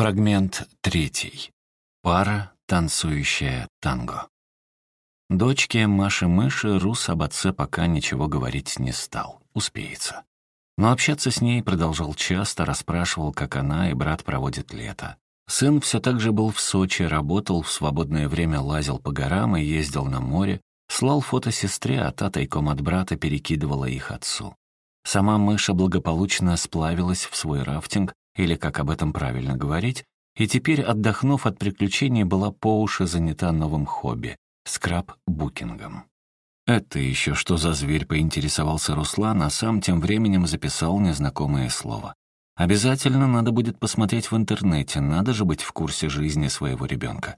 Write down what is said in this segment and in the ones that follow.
Фрагмент третий. Пара, танцующая танго. Дочке Маши-мыши Рус об отце пока ничего говорить не стал. Успеется. Но общаться с ней продолжал часто, расспрашивал, как она и брат проводят лето. Сын все так же был в Сочи, работал, в свободное время лазил по горам и ездил на море, слал фото сестре, а та тайком от брата перекидывала их отцу. Сама мыша благополучно сплавилась в свой рафтинг, или как об этом правильно говорить, и теперь, отдохнув от приключений, была по уши занята новым хобби — скраб-букингом. «Это еще что за зверь?» — поинтересовался Руслан, а сам тем временем записал незнакомое слово. «Обязательно надо будет посмотреть в интернете, надо же быть в курсе жизни своего ребенка.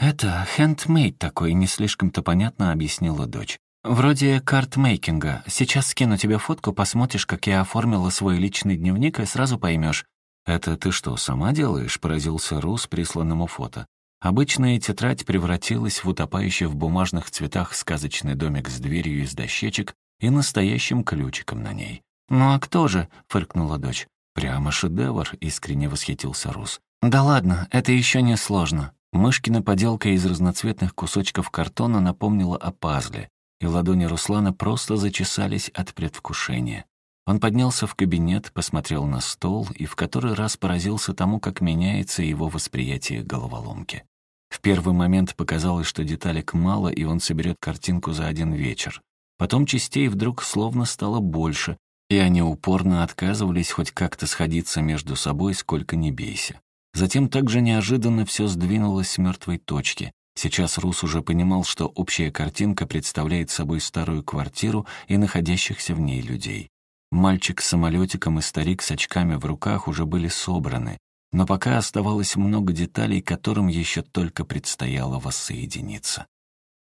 «Это хендмейд такой, не слишком-то понятно», — объяснила дочь. «Вроде картмейкинга. Сейчас скину тебе фотку, посмотришь, как я оформила свой личный дневник, и сразу поймешь. «Это ты что, сама делаешь?» — поразился Рус присланному фото. Обычная тетрадь превратилась в утопающий в бумажных цветах сказочный домик с дверью из дощечек и настоящим ключиком на ней. «Ну а кто же?» — фыркнула дочь. «Прямо шедевр», — искренне восхитился Рус. «Да ладно, это еще не сложно». Мышкина поделка из разноцветных кусочков картона напомнила о пазле, и ладони Руслана просто зачесались от предвкушения. Он поднялся в кабинет, посмотрел на стол и в который раз поразился тому, как меняется его восприятие головоломки. В первый момент показалось, что деталек мало, и он соберет картинку за один вечер. Потом частей вдруг словно стало больше, и они упорно отказывались хоть как-то сходиться между собой, сколько ни бейся. Затем также неожиданно все сдвинулось с мертвой точки. Сейчас Рус уже понимал, что общая картинка представляет собой старую квартиру и находящихся в ней людей. Мальчик с самолетиком и старик с очками в руках уже были собраны, но пока оставалось много деталей, которым еще только предстояло воссоединиться.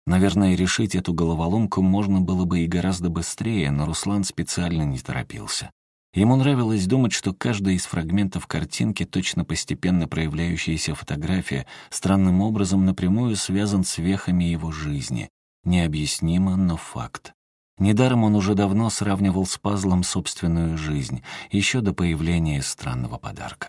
Наверное, решить эту головоломку можно было бы и гораздо быстрее, но Руслан специально не торопился. Ему нравилось думать, что каждая из фрагментов картинки, точно постепенно проявляющаяся фотография, странным образом напрямую связан с вехами его жизни. Необъяснимо, но факт. Недаром он уже давно сравнивал с пазлом собственную жизнь, еще до появления странного подарка.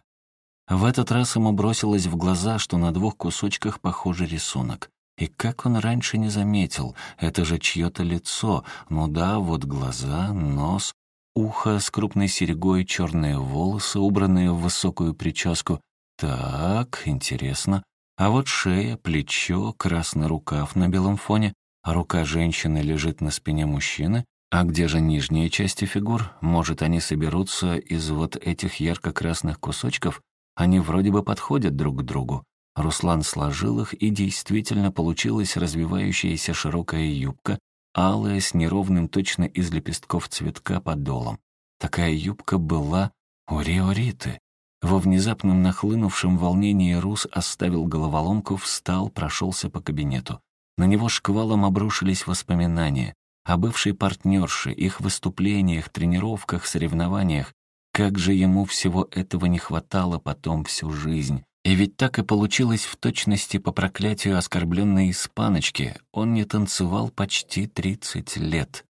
В этот раз ему бросилось в глаза, что на двух кусочках похожий рисунок. И как он раньше не заметил, это же чье-то лицо. Ну да, вот глаза, нос, ухо с крупной серьгой, черные волосы, убранные в высокую прическу. Так, интересно. А вот шея, плечо, красный рукав на белом фоне а рука женщины лежит на спине мужчины, а где же нижние части фигур? Может, они соберутся из вот этих ярко-красных кусочков? Они вроде бы подходят друг к другу. Руслан сложил их, и действительно получилась развивающаяся широкая юбка, алая, с неровным точно из лепестков цветка подолом. Такая юбка была у Риориты. Во внезапном нахлынувшем волнении Рус оставил головоломку, встал, прошелся по кабинету. На него шквалом обрушились воспоминания о бывшей партнерше, их выступлениях, тренировках, соревнованиях. Как же ему всего этого не хватало потом всю жизнь. И ведь так и получилось в точности по проклятию оскорбленной испаночки. Он не танцевал почти 30 лет.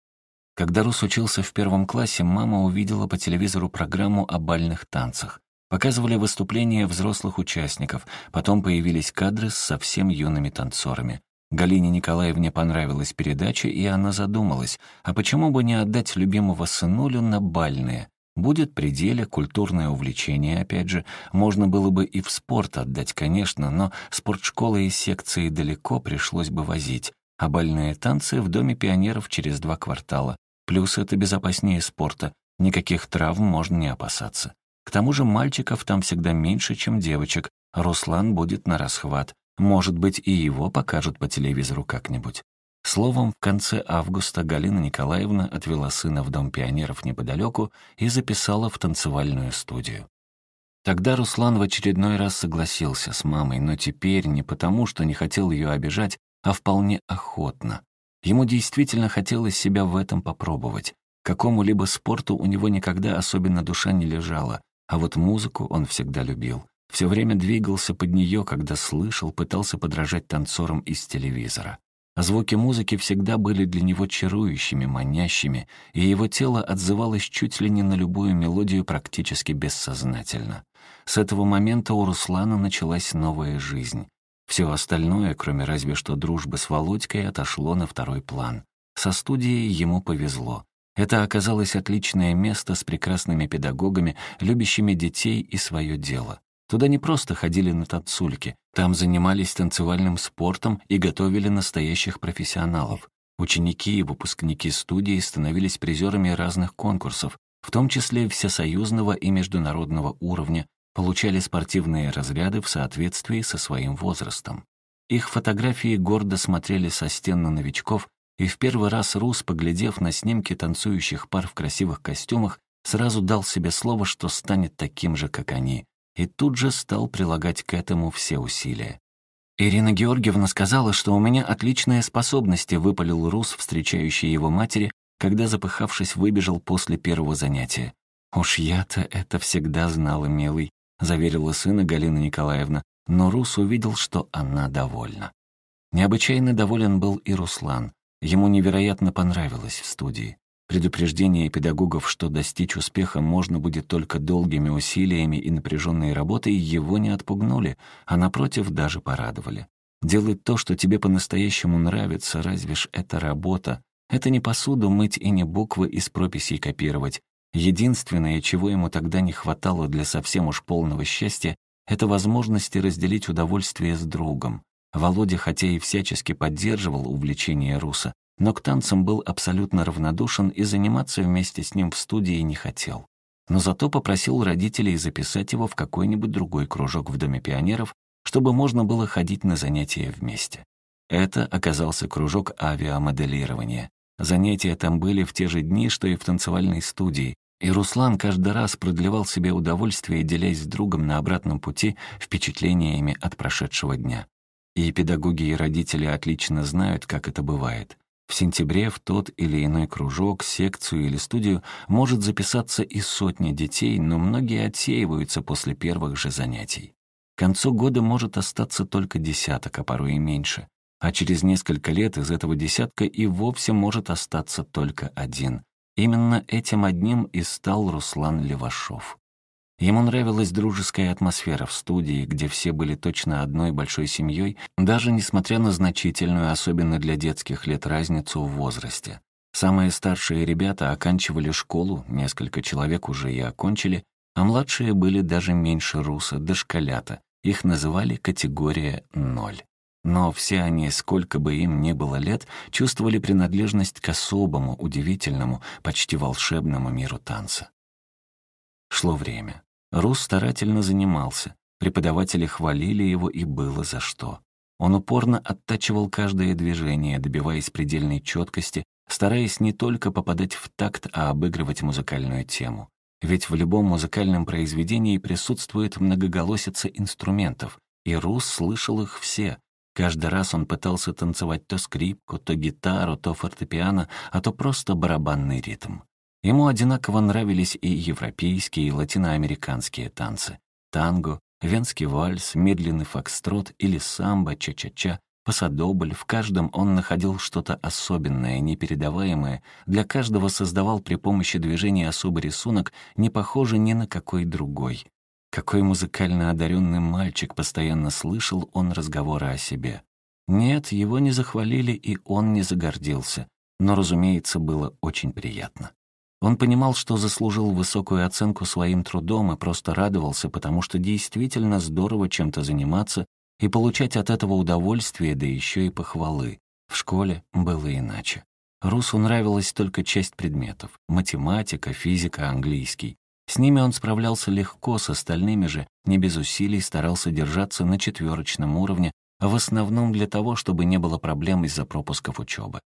Когда Рус учился в первом классе, мама увидела по телевизору программу о бальных танцах. Показывали выступления взрослых участников, потом появились кадры с совсем юными танцорами. Галине Николаевне понравилась передача, и она задумалась, а почему бы не отдать любимого сынулю на бальные? Будет пределе, культурное увлечение, опять же. Можно было бы и в спорт отдать, конечно, но спортшколы и секции далеко пришлось бы возить, а бальные танцы в Доме пионеров через два квартала. Плюс это безопаснее спорта, никаких травм можно не опасаться. К тому же мальчиков там всегда меньше, чем девочек, Руслан будет на расхват, может быть, и его покажут по телевизору как-нибудь. Словом, в конце августа Галина Николаевна отвела сына в Дом пионеров неподалеку и записала в танцевальную студию. Тогда Руслан в очередной раз согласился с мамой, но теперь не потому, что не хотел ее обижать, а вполне охотно. Ему действительно хотелось себя в этом попробовать. Какому-либо спорту у него никогда особенно душа не лежала, а вот музыку он всегда любил. Все время двигался под нее, когда слышал, пытался подражать танцорам из телевизора. Звуки музыки всегда были для него чарующими, манящими, и его тело отзывалось чуть ли не на любую мелодию практически бессознательно. С этого момента у Руслана началась новая жизнь. Все остальное, кроме разве что дружбы с Володькой, отошло на второй план. Со студией ему повезло. Это оказалось отличное место с прекрасными педагогами, любящими детей и свое дело. Туда не просто ходили на танцульки, там занимались танцевальным спортом и готовили настоящих профессионалов. Ученики и выпускники студии становились призерами разных конкурсов, в том числе всесоюзного и международного уровня, получали спортивные разряды в соответствии со своим возрастом. Их фотографии гордо смотрели со стен на новичков, и в первый раз Рус, поглядев на снимки танцующих пар в красивых костюмах, сразу дал себе слово, что станет таким же, как они, и тут же стал прилагать к этому все усилия. «Ирина Георгиевна сказала, что у меня отличные способности», выпалил Рус, встречающий его матери, когда, запыхавшись, выбежал после первого занятия. «Уж я-то это всегда знала, милый», — заверила сына Галина Николаевна, но Рус увидел, что она довольна. Необычайно доволен был и Руслан. Ему невероятно понравилось в студии. Предупреждения педагогов, что достичь успеха можно будет только долгими усилиями и напряженной работой, его не отпугнули, а напротив даже порадовали. Делать то, что тебе по-настоящему нравится, разве ж это работа? Это не посуду мыть и не буквы из прописей копировать. Единственное, чего ему тогда не хватало для совсем уж полного счастья, это возможности разделить удовольствие с другом. Володя, хотя и всячески поддерживал увлечение Руса, но к танцам был абсолютно равнодушен и заниматься вместе с ним в студии не хотел. Но зато попросил родителей записать его в какой-нибудь другой кружок в Доме пионеров, чтобы можно было ходить на занятия вместе. Это оказался кружок авиамоделирования. Занятия там были в те же дни, что и в танцевальной студии, и Руслан каждый раз продлевал себе удовольствие, делясь с другом на обратном пути впечатлениями от прошедшего дня. И педагоги и родители отлично знают, как это бывает. В сентябре в тот или иной кружок, секцию или студию может записаться и сотни детей, но многие отсеиваются после первых же занятий. К концу года может остаться только десяток, а порой и меньше. А через несколько лет из этого десятка и вовсе может остаться только один. Именно этим одним и стал Руслан Левашов. Ему нравилась дружеская атмосфера в студии, где все были точно одной большой семьей, даже несмотря на значительную, особенно для детских лет, разницу в возрасте. Самые старшие ребята оканчивали школу, несколько человек уже и окончили, а младшие были даже меньше руса, дошколята. Их называли категория «ноль». Но все они, сколько бы им ни было лет, чувствовали принадлежность к особому, удивительному, почти волшебному миру танца. Шло время. Рус старательно занимался, преподаватели хвалили его, и было за что. Он упорно оттачивал каждое движение, добиваясь предельной четкости, стараясь не только попадать в такт, а обыгрывать музыкальную тему. Ведь в любом музыкальном произведении присутствует многоголосица инструментов, и Рус слышал их все. Каждый раз он пытался танцевать то скрипку, то гитару, то фортепиано, а то просто барабанный ритм. Ему одинаково нравились и европейские, и латиноамериканские танцы. Танго, венский вальс, медленный фокстрот или самбо, ча-ча-ча, пасадобль. В каждом он находил что-то особенное, непередаваемое, для каждого создавал при помощи движения особый рисунок, не похожий ни на какой другой. Какой музыкально одаренный мальчик постоянно слышал он разговоры о себе. Нет, его не захвалили, и он не загордился. Но, разумеется, было очень приятно. Он понимал, что заслужил высокую оценку своим трудом и просто радовался, потому что действительно здорово чем-то заниматься и получать от этого удовольствие, да еще и похвалы. В школе было иначе. Русу нравилась только часть предметов — математика, физика, английский. С ними он справлялся легко, с остальными же, не без усилий, старался держаться на четверочном уровне, в основном для того, чтобы не было проблем из-за пропусков учебы.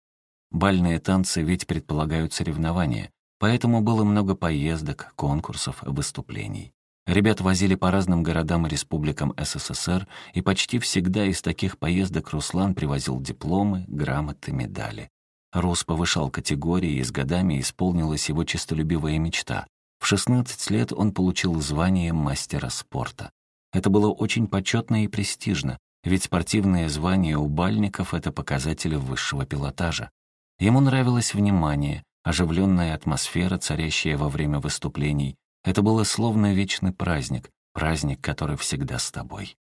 Бальные танцы ведь предполагают соревнования, Поэтому было много поездок, конкурсов, выступлений. Ребят возили по разным городам и республикам СССР, и почти всегда из таких поездок Руслан привозил дипломы, грамоты, медали. Рус повышал категории, и с годами исполнилась его честолюбивая мечта. В 16 лет он получил звание мастера спорта. Это было очень почетно и престижно, ведь спортивные звания у бальников — это показатели высшего пилотажа. Ему нравилось внимание, оживленная атмосфера, царящая во время выступлений. Это было словно вечный праздник, праздник, который всегда с тобой.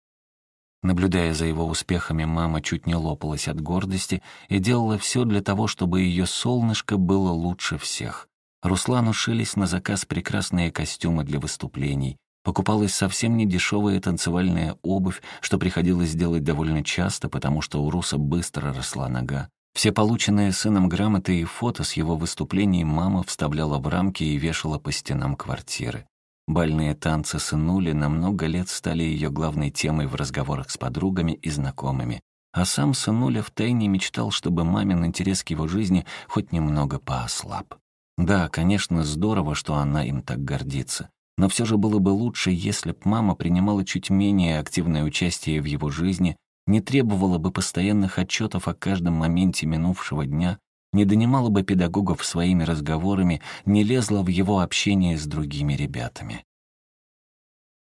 Наблюдая за его успехами, мама чуть не лопалась от гордости и делала все для того, чтобы ее солнышко было лучше всех. Руслану шились на заказ прекрасные костюмы для выступлений, покупалась совсем не дешевая танцевальная обувь, что приходилось делать довольно часто, потому что у Руса быстро росла нога. Все полученные сыном грамоты и фото с его выступлений мама вставляла в рамки и вешала по стенам квартиры. Бальные танцы сынули на много лет стали ее главной темой в разговорах с подругами и знакомыми. А сам сынуля втайне мечтал, чтобы мамин интерес к его жизни хоть немного поослаб. Да, конечно, здорово, что она им так гордится. Но все же было бы лучше, если б мама принимала чуть менее активное участие в его жизни, не требовала бы постоянных отчетов о каждом моменте минувшего дня, не донимала бы педагогов своими разговорами, не лезла в его общение с другими ребятами.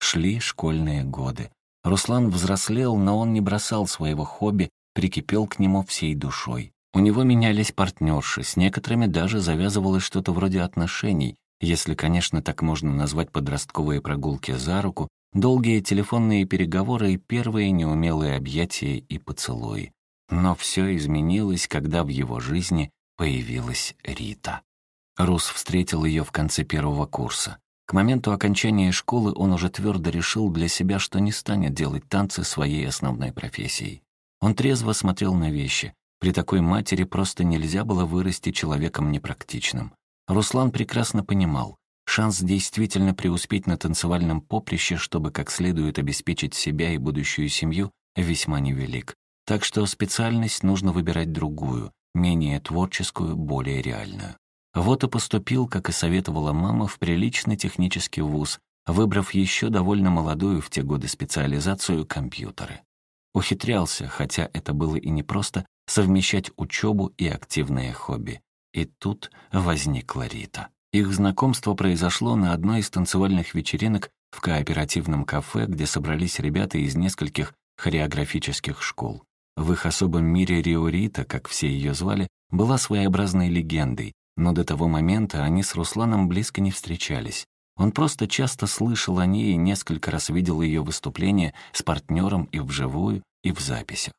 Шли школьные годы. Руслан взрослел, но он не бросал своего хобби, прикипел к нему всей душой. У него менялись партнерши, с некоторыми даже завязывалось что-то вроде отношений, если, конечно, так можно назвать подростковые прогулки за руку, долгие телефонные переговоры и первые неумелые объятия и поцелуи. Но все изменилось, когда в его жизни появилась Рита. Рус встретил ее в конце первого курса. К моменту окончания школы он уже твердо решил для себя, что не станет делать танцы своей основной профессией. Он трезво смотрел на вещи, при такой матери просто нельзя было вырасти человеком непрактичным. Руслан прекрасно понимал, шанс действительно преуспеть на танцевальном поприще, чтобы как следует обеспечить себя и будущую семью, весьма невелик. Так что специальность нужно выбирать другую, менее творческую, более реальную. Вот и поступил, как и советовала мама, в приличный технический вуз, выбрав еще довольно молодую в те годы специализацию компьютеры. Ухитрялся, хотя это было и непросто, совмещать учебу и активное хобби. И тут возникла Рита. Их знакомство произошло на одной из танцевальных вечеринок в кооперативном кафе, где собрались ребята из нескольких хореографических школ. В их особом мире Рио Рита, как все ее звали, была своеобразной легендой, но до того момента они с Русланом близко не встречались. Он просто часто слышал о ней и несколько раз видел ее выступления с партнером и вживую, и в записях.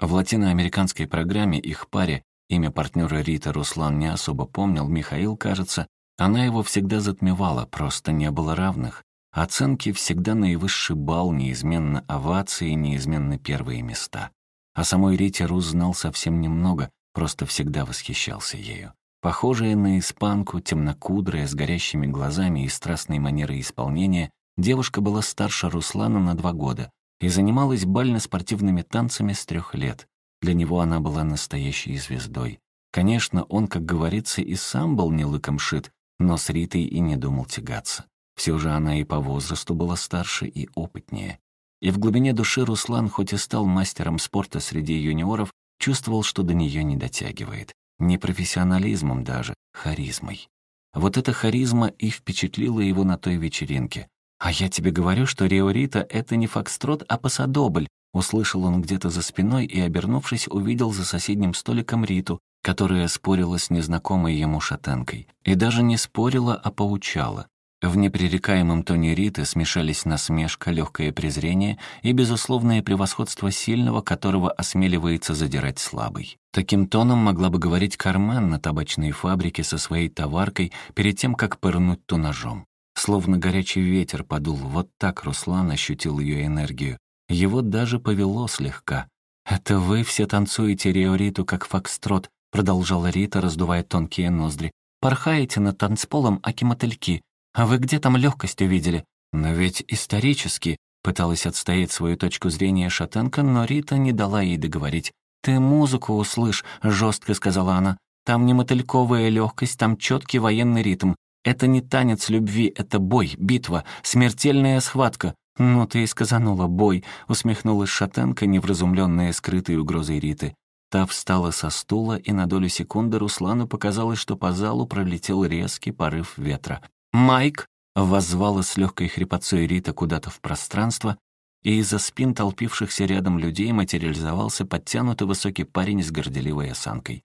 В латиноамериканской программе их паре, имя партнера Рита Руслан не особо помнил, Михаил, кажется, она его всегда затмевала, просто не было равных. Оценки всегда наивысший балл, неизменно овации, неизменно первые места. О самой Рите Рус знал совсем немного, просто всегда восхищался ею. Похожая на испанку, темнокудрая, с горящими глазами и страстной манерой исполнения, девушка была старше Руслана на два года, и занималась бально-спортивными танцами с трех лет. Для него она была настоящей звездой. Конечно, он, как говорится, и сам был не лыком шит, но с Ритой и не думал тягаться. Все же она и по возрасту была старше и опытнее. И в глубине души Руслан, хоть и стал мастером спорта среди юниоров, чувствовал, что до нее не дотягивает. Не профессионализмом даже, харизмой. Вот эта харизма и впечатлила его на той вечеринке. «А я тебе говорю, что Риорита — это не фокстрот, а пасадобль», услышал он где-то за спиной и, обернувшись, увидел за соседним столиком Риту, которая спорила с незнакомой ему шатенкой. И даже не спорила, а поучала. В непререкаемом тоне Риты смешались насмешка, легкое презрение и безусловное превосходство сильного, которого осмеливается задирать слабый. Таким тоном могла бы говорить Кармен на табачной фабрике со своей товаркой перед тем, как пырнуть ту ножом. Словно горячий ветер подул, вот так Руслан ощутил ее энергию. Его даже повело слегка. «Это вы все танцуете Риориту как фокстрот», продолжала Рита, раздувая тонкие ноздри. «Порхаете над танцполом, аки мотыльки. А вы где там легкость увидели? Но ведь исторически...» Пыталась отстоять свою точку зрения шатенка, но Рита не дала ей договорить. «Ты музыку услышь», — жестко сказала она. «Там не мотыльковая легкость, там четкий военный ритм. Это не танец любви, это бой, битва, смертельная схватка. «Ну ты и сказанула, бой», — усмехнулась шатенка, невразумленная скрытой угрозой Риты. Та встала со стула, и на долю секунды Руслану показалось, что по залу пролетел резкий порыв ветра. «Майк!» — воззвала с легкой хрипотцой Рита куда-то в пространство, и из-за спин толпившихся рядом людей материализовался подтянутый высокий парень с горделивой осанкой.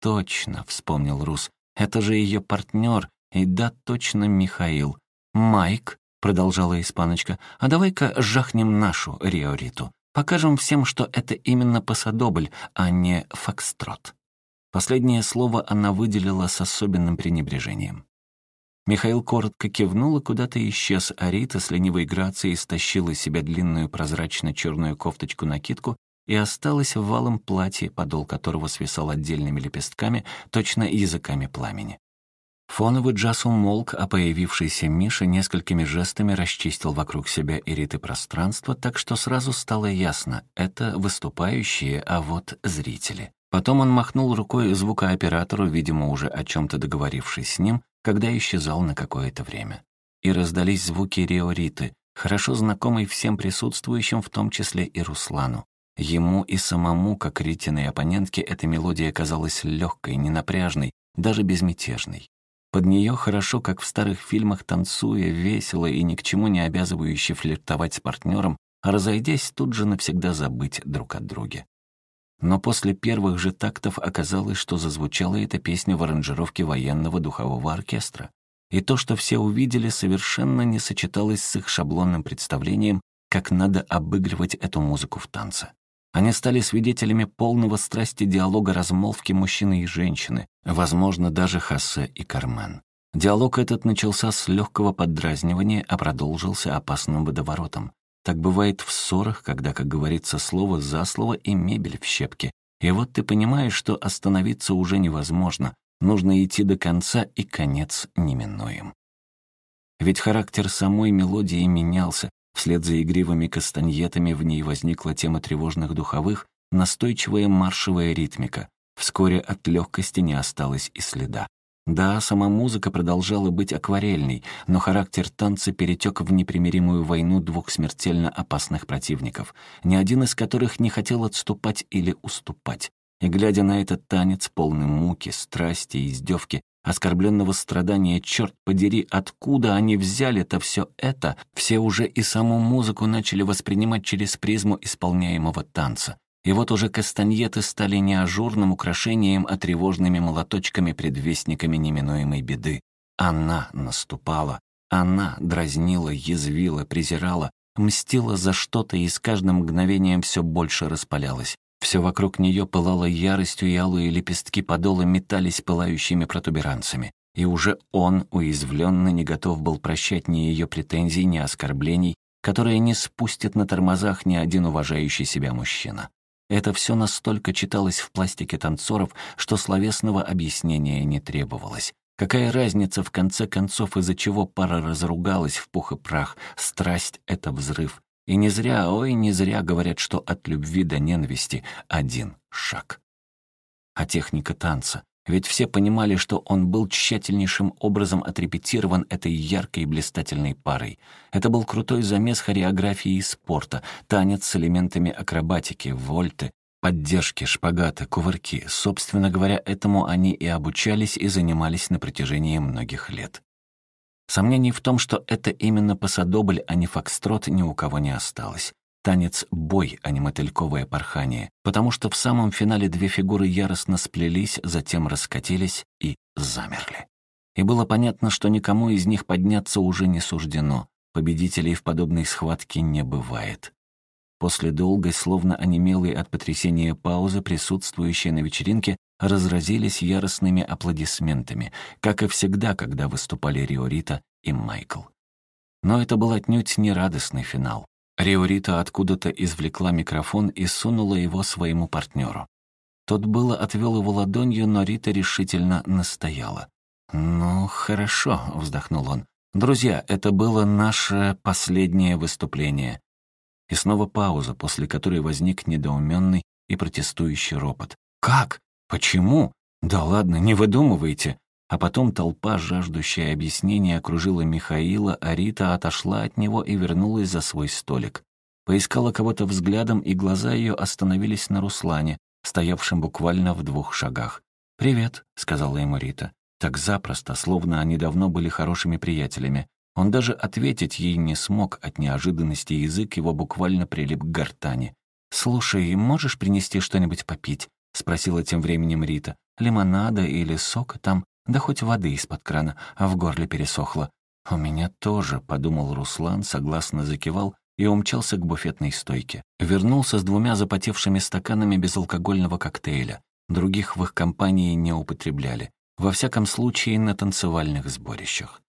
«Точно», — вспомнил Рус, — «это же ее партнер, и да, точно Михаил. Майк», — продолжала испаночка, — «а давай-ка жахнем нашу Риориту. Покажем всем, что это именно пасадобль, а не фокстрот». Последнее слово она выделила с особенным пренебрежением. Михаил коротко кивнул и куда-то исчез, а Рита с ленивой грацией стащила из себя длинную прозрачно-черную кофточку-накидку и осталась в валом платье, подол которого свисал отдельными лепестками, точно языками пламени. Фоновый джаз умолк, а появившийся Миша несколькими жестами расчистил вокруг себя и Риты пространство, так что сразу стало ясно — это выступающие, а вот зрители. Потом он махнул рукой звукооператору, видимо, уже о чем-то договорившись с ним, когда исчезал на какое-то время. И раздались звуки Риориты, хорошо знакомые всем присутствующим, в том числе и Руслану. Ему и самому, как Ритиной оппонентке, эта мелодия казалась легкой, ненапряжной, даже безмятежной. Под нее хорошо, как в старых фильмах, танцуя, весело и ни к чему не обязывающе флиртовать с партнером, а разойдясь, тут же навсегда забыть друг от друга. Но после первых же тактов оказалось, что зазвучала эта песня в аранжировке военного духового оркестра. И то, что все увидели, совершенно не сочеталось с их шаблонным представлением, как надо обыгрывать эту музыку в танце. Они стали свидетелями полного страсти диалога размолвки мужчины и женщины, возможно, даже Хосе и Кармен. Диалог этот начался с легкого поддразнивания, а продолжился опасным водоворотом. Так бывает в ссорах, когда, как говорится, слово за слово и мебель в щепке. И вот ты понимаешь, что остановиться уже невозможно, нужно идти до конца, и конец неминуем. Ведь характер самой мелодии менялся, вслед за игривыми кастаньетами в ней возникла тема тревожных духовых, настойчивая маршевая ритмика. Вскоре от легкости не осталось и следа. Да, сама музыка продолжала быть акварельной, но характер танца перетек в непримиримую войну двух смертельно опасных противников, ни один из которых не хотел отступать или уступать. И глядя на этот танец, полный муки, страсти и издевки, оскорбленного страдания, черт подери, откуда они взяли-то все это, все уже и саму музыку начали воспринимать через призму исполняемого танца. И вот уже кастаньеты стали не ажурным украшением, а тревожными молоточками-предвестниками неминуемой беды. Она наступала, она дразнила, язвила, презирала, мстила за что-то и с каждым мгновением все больше распалялась. Все вокруг нее пылало яростью, и алые лепестки подола метались пылающими протуберанцами. И уже он, уязвленный, не готов был прощать ни ее претензий, ни оскорблений, которые не спустит на тормозах ни один уважающий себя мужчина. Это все настолько читалось в пластике танцоров, что словесного объяснения не требовалось. Какая разница, в конце концов, из-за чего пара разругалась в пух и прах? Страсть — это взрыв. И не зря, ой, не зря говорят, что от любви до ненависти один шаг. А техника танца. Ведь все понимали, что он был тщательнейшим образом отрепетирован этой яркой и блистательной парой. Это был крутой замес хореографии и спорта, танец с элементами акробатики, вольты, поддержки, шпагаты, кувырки. Собственно говоря, этому они и обучались и занимались на протяжении многих лет. Сомнений в том, что это именно пасадобль, а не фокстрот, ни у кого не осталось. Танец — бой, а не мотыльковое порхание, потому что в самом финале две фигуры яростно сплелись, затем раскатились и замерли. И было понятно, что никому из них подняться уже не суждено. Победителей в подобной схватке не бывает. После долгой, словно онемелой от потрясения паузы, присутствующие на вечеринке разразились яростными аплодисментами, как и всегда, когда выступали Риорита и Майкл. Но это был отнюдь не радостный финал. Риорита откуда-то извлекла микрофон и сунула его своему партнеру. Тот было отвел его ладонью, но Рита решительно настояла. «Ну, хорошо», — вздохнул он. «Друзья, это было наше последнее выступление». И снова пауза, после которой возник недоуменный и протестующий ропот. «Как? Почему? Да ладно, не выдумывайте. А потом толпа, жаждущая объяснения, окружила Михаила, а Рита отошла от него и вернулась за свой столик. Поискала кого-то взглядом, и глаза ее остановились на Руслане, стоявшем буквально в двух шагах. «Привет», — сказала ему Рита. Так запросто, словно они давно были хорошими приятелями. Он даже ответить ей не смог, от неожиданности язык его буквально прилип к гортани. «Слушай, можешь принести что-нибудь попить?» — спросила тем временем Рита. «Лимонада или сока там, да хоть воды из-под крана, а в горле пересохло». «У меня тоже», — подумал Руслан, согласно закивал и умчался к буфетной стойке. Вернулся с двумя запотевшими стаканами безалкогольного коктейля. Других в их компании не употребляли. Во всяком случае, на танцевальных сборищах.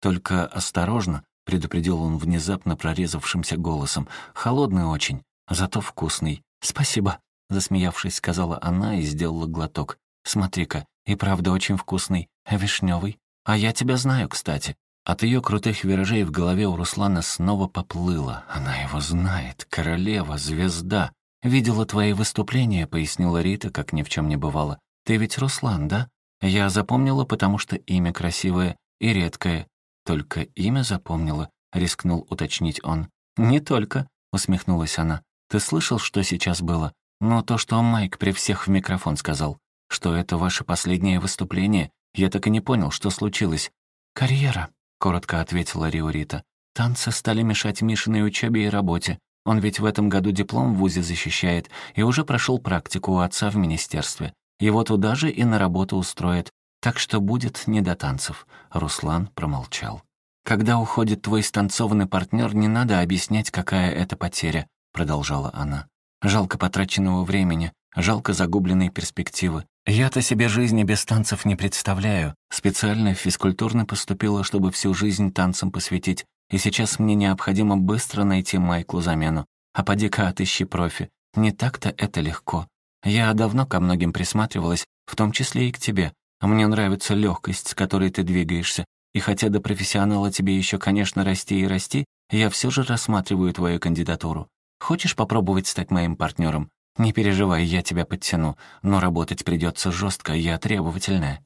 «Только осторожно», — предупредил он внезапно прорезавшимся голосом. «Холодный очень, зато вкусный. Спасибо», — засмеявшись, сказала она и сделала глоток. «Смотри-ка, и правда очень вкусный. Вишневый. А я тебя знаю, кстати». От ее крутых виражей в голове у Руслана снова поплыло. Она его знает. Королева, звезда. «Видела твои выступления», — пояснила Рита, как ни в чем не бывало. «Ты ведь Руслан, да? Я запомнила, потому что имя красивое и редкое. Только имя запомнила», — рискнул уточнить он. «Не только», — усмехнулась она. «Ты слышал, что сейчас было? Но то, что Майк при всех в микрофон сказал, что это ваше последнее выступление, я так и не понял, что случилось. «Карьера», — коротко ответила Риорита. «Танцы стали мешать Мишиной учебе и работе. Он ведь в этом году диплом в ВУЗе защищает и уже прошел практику у отца в министерстве. Его туда же и на работу устроят. Так что будет не до танцев». Руслан промолчал. «Когда уходит твой станцованный партнер, не надо объяснять, какая это потеря», — продолжала она. «Жалко потраченного времени, жалко загубленной перспективы. Я-то себе жизни без танцев не представляю. Специально физкультурно поступила, чтобы всю жизнь танцам посвятить, и сейчас мне необходимо быстро найти Майклу замену. А поди-ка отыщи профи. Не так-то это легко. Я давно ко многим присматривалась, в том числе и к тебе. А мне нравится легкость, с которой ты двигаешься. И хотя до профессионала тебе еще, конечно, расти и расти, я все же рассматриваю твою кандидатуру. Хочешь попробовать стать моим партнером? Не переживай, я тебя подтяну, но работать придется жестко, я требовательная.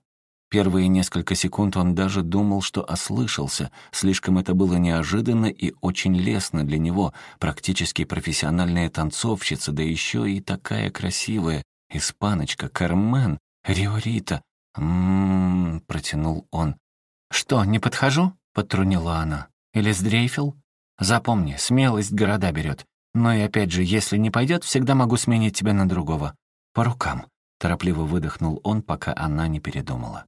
Первые несколько секунд он даже думал, что ослышался. Слишком это было неожиданно и очень лестно для него. Практически профессиональная танцовщица, да еще и такая красивая. Испаночка, Кармен, Риорита. «М-м-м», протянул он. «Что, не подхожу?» — подтрунила она. «Или сдрейфил?» «Запомни, смелость города берет. Но и опять же, если не пойдет, всегда могу сменить тебя на другого. По рукам». Торопливо выдохнул он, пока она не передумала.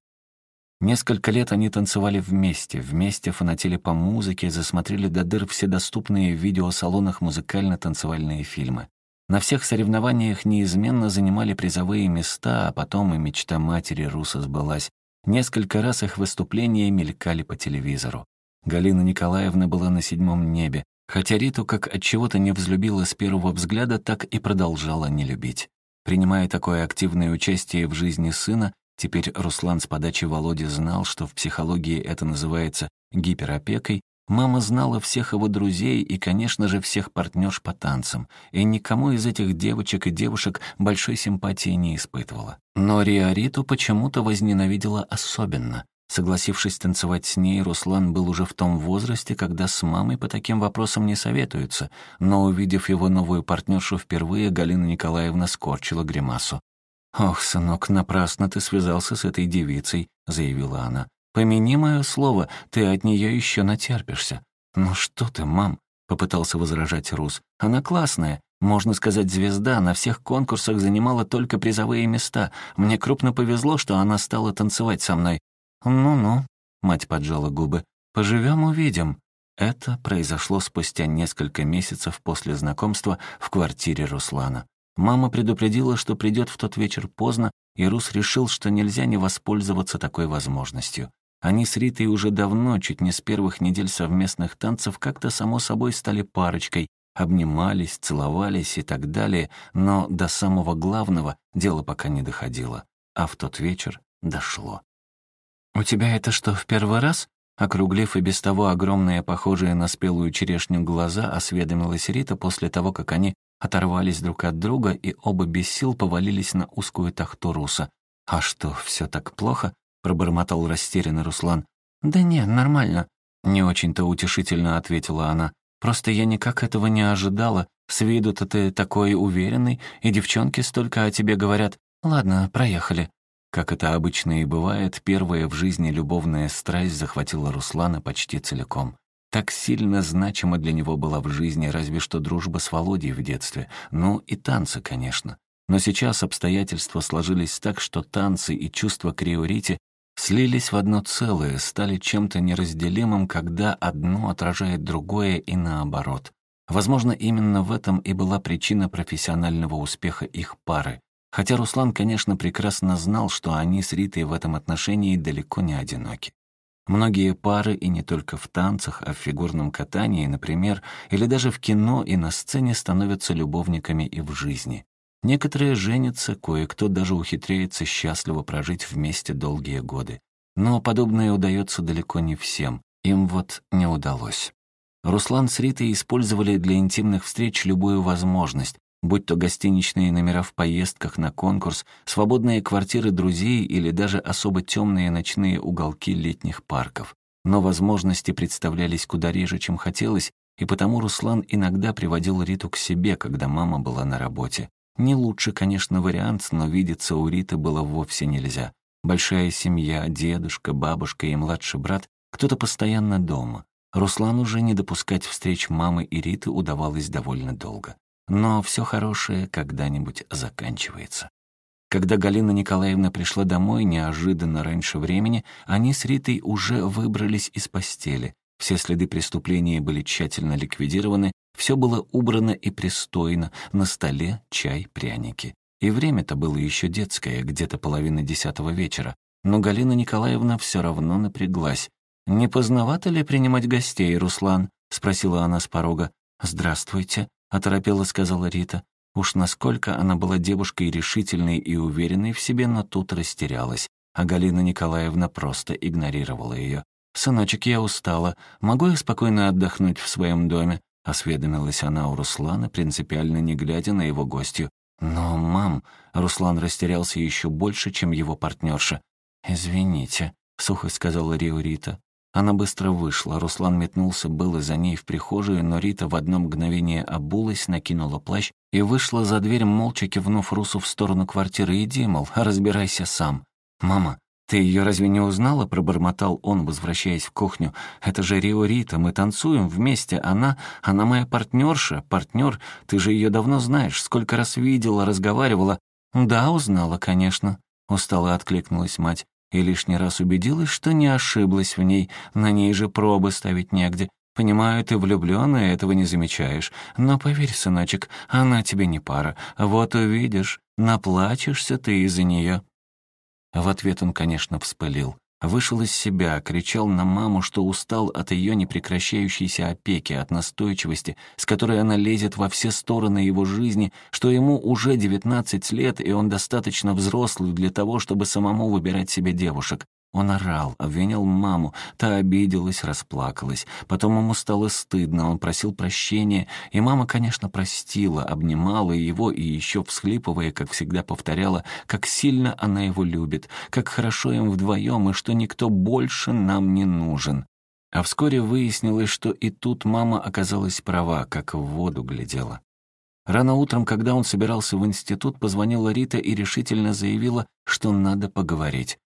Несколько лет они танцевали вместе, вместе фанатели по музыке, засмотрели до дыр все доступные в видеосалонах музыкально-танцевальные фильмы. На всех соревнованиях неизменно занимали призовые места, а потом и мечта матери Руса сбылась. Несколько раз их выступления мелькали по телевизору. Галина Николаевна была на седьмом небе, хотя Риту как от чего-то не взлюбила с первого взгляда, так и продолжала не любить. Принимая такое активное участие в жизни сына, Теперь Руслан с подачи Володи знал, что в психологии это называется гиперопекой. Мама знала всех его друзей и, конечно же, всех партнерш по танцам, и никому из этих девочек и девушек большой симпатии не испытывала. Но Риориту почему-то возненавидела особенно. Согласившись танцевать с ней, Руслан был уже в том возрасте, когда с мамой по таким вопросам не советуются, но, увидев его новую партнершу впервые, Галина Николаевна скорчила гримасу. «Ох, сынок, напрасно ты связался с этой девицей», — заявила она. «Помяни мое слово, ты от нее еще натерпишься». «Ну что ты, мам?» — попытался возражать Рус. «Она классная, можно сказать, звезда, на всех конкурсах занимала только призовые места. Мне крупно повезло, что она стала танцевать со мной». «Ну-ну», — мать поджала губы, — «поживем увидим». Это произошло спустя несколько месяцев после знакомства в квартире Руслана. Мама предупредила, что придет в тот вечер поздно, и Рус решил, что нельзя не воспользоваться такой возможностью. Они с Ритой уже давно, чуть не с первых недель совместных танцев, как-то само собой стали парочкой, обнимались, целовались и так далее, но до самого главного дело пока не доходило. А в тот вечер дошло. «У тебя это что, в первый раз?» Округлив и без того огромные, похожие на спелую черешню глаза, осведомилась Рита после того, как они оторвались друг от друга и оба без сил повалились на узкую тахту Руса. «А что, все так плохо?» — пробормотал растерянный Руслан. «Да не, нормально», — не очень-то утешительно ответила она. «Просто я никак этого не ожидала. С виду-то ты такой уверенный, и девчонки столько о тебе говорят. Ладно, проехали». Как это обычно и бывает, первая в жизни любовная страсть захватила Руслана почти целиком. Так сильно значима для него была в жизни разве что дружба с Володей в детстве. Ну и танцы, конечно. Но сейчас обстоятельства сложились так, что танцы и чувства к Риорите слились в одно целое, стали чем-то неразделимым, когда одно отражает другое и наоборот. Возможно, именно в этом и была причина профессионального успеха их пары. Хотя Руслан, конечно, прекрасно знал, что они с Ритой в этом отношении далеко не одиноки. Многие пары, и не только в танцах, а в фигурном катании, например, или даже в кино и на сцене становятся любовниками и в жизни. Некоторые женятся, кое-кто даже ухитряется счастливо прожить вместе долгие годы. Но подобное удается далеко не всем. Им вот не удалось. Руслан с Ритой использовали для интимных встреч любую возможность, будь то гостиничные номера в поездках на конкурс, свободные квартиры друзей или даже особо темные ночные уголки летних парков. Но возможности представлялись куда реже, чем хотелось, и потому Руслан иногда приводил Риту к себе, когда мама была на работе. Не лучший, конечно, вариант, но видеться у Риты было вовсе нельзя. Большая семья, дедушка, бабушка и младший брат, кто-то постоянно дома. Руслан уже не допускать встреч мамы и Риты удавалось довольно долго. Но все хорошее когда-нибудь заканчивается. Когда Галина Николаевна пришла домой неожиданно раньше времени, они с Ритой уже выбрались из постели. Все следы преступления были тщательно ликвидированы, все было убрано и пристойно, на столе чай, пряники. И время-то было еще детское, где-то половина десятого вечера. Но Галина Николаевна все равно напряглась. «Не поздновато ли принимать гостей, Руслан?» — спросила она с порога. «Здравствуйте», оторопела сказала Рита. Уж насколько она была девушкой решительной и уверенной в себе, но тут растерялась, а Галина Николаевна просто игнорировала ее. «Сыночек, я устала. Могу я спокойно отдохнуть в своем доме?» — осведомилась она у Руслана, принципиально не глядя на его гостью. «Но, мам...» — Руслан растерялся еще больше, чем его партнерша. «Извините», — сухо сказала Рио Рита. Она быстро вышла. Руслан метнулся было за ней в прихожую, но Рита в одно мгновение обулась, накинула плащ и вышла за дверь, молча кивнув Русу в сторону квартиры. «Иди, мол, разбирайся сам». «Мама, ты ее разве не узнала?» — пробормотал он, возвращаясь в кухню. «Это же Рио Рита, мы танцуем вместе. Она... она моя партнерша, партнер. Ты же ее давно знаешь, сколько раз видела, разговаривала». «Да, узнала, конечно», — устало откликнулась мать и лишний раз убедилась, что не ошиблась в ней, на ней же пробы ставить негде. Понимаю, ты влюблённая, этого не замечаешь. Но поверь, сыночек, она тебе не пара. Вот увидишь, наплачешься ты из-за неё. В ответ он, конечно, вспылил. Вышел из себя, кричал на маму, что устал от ее непрекращающейся опеки, от настойчивости, с которой она лезет во все стороны его жизни, что ему уже 19 лет, и он достаточно взрослый для того, чтобы самому выбирать себе девушек. Он орал, обвинял маму, та обиделась, расплакалась. Потом ему стало стыдно, он просил прощения, и мама, конечно, простила, обнимала его и еще всхлипывая, как всегда повторяла, как сильно она его любит, как хорошо им вдвоем и что никто больше нам не нужен. А вскоре выяснилось, что и тут мама оказалась права, как в воду глядела. Рано утром, когда он собирался в институт, позвонила Рита и решительно заявила, что надо поговорить.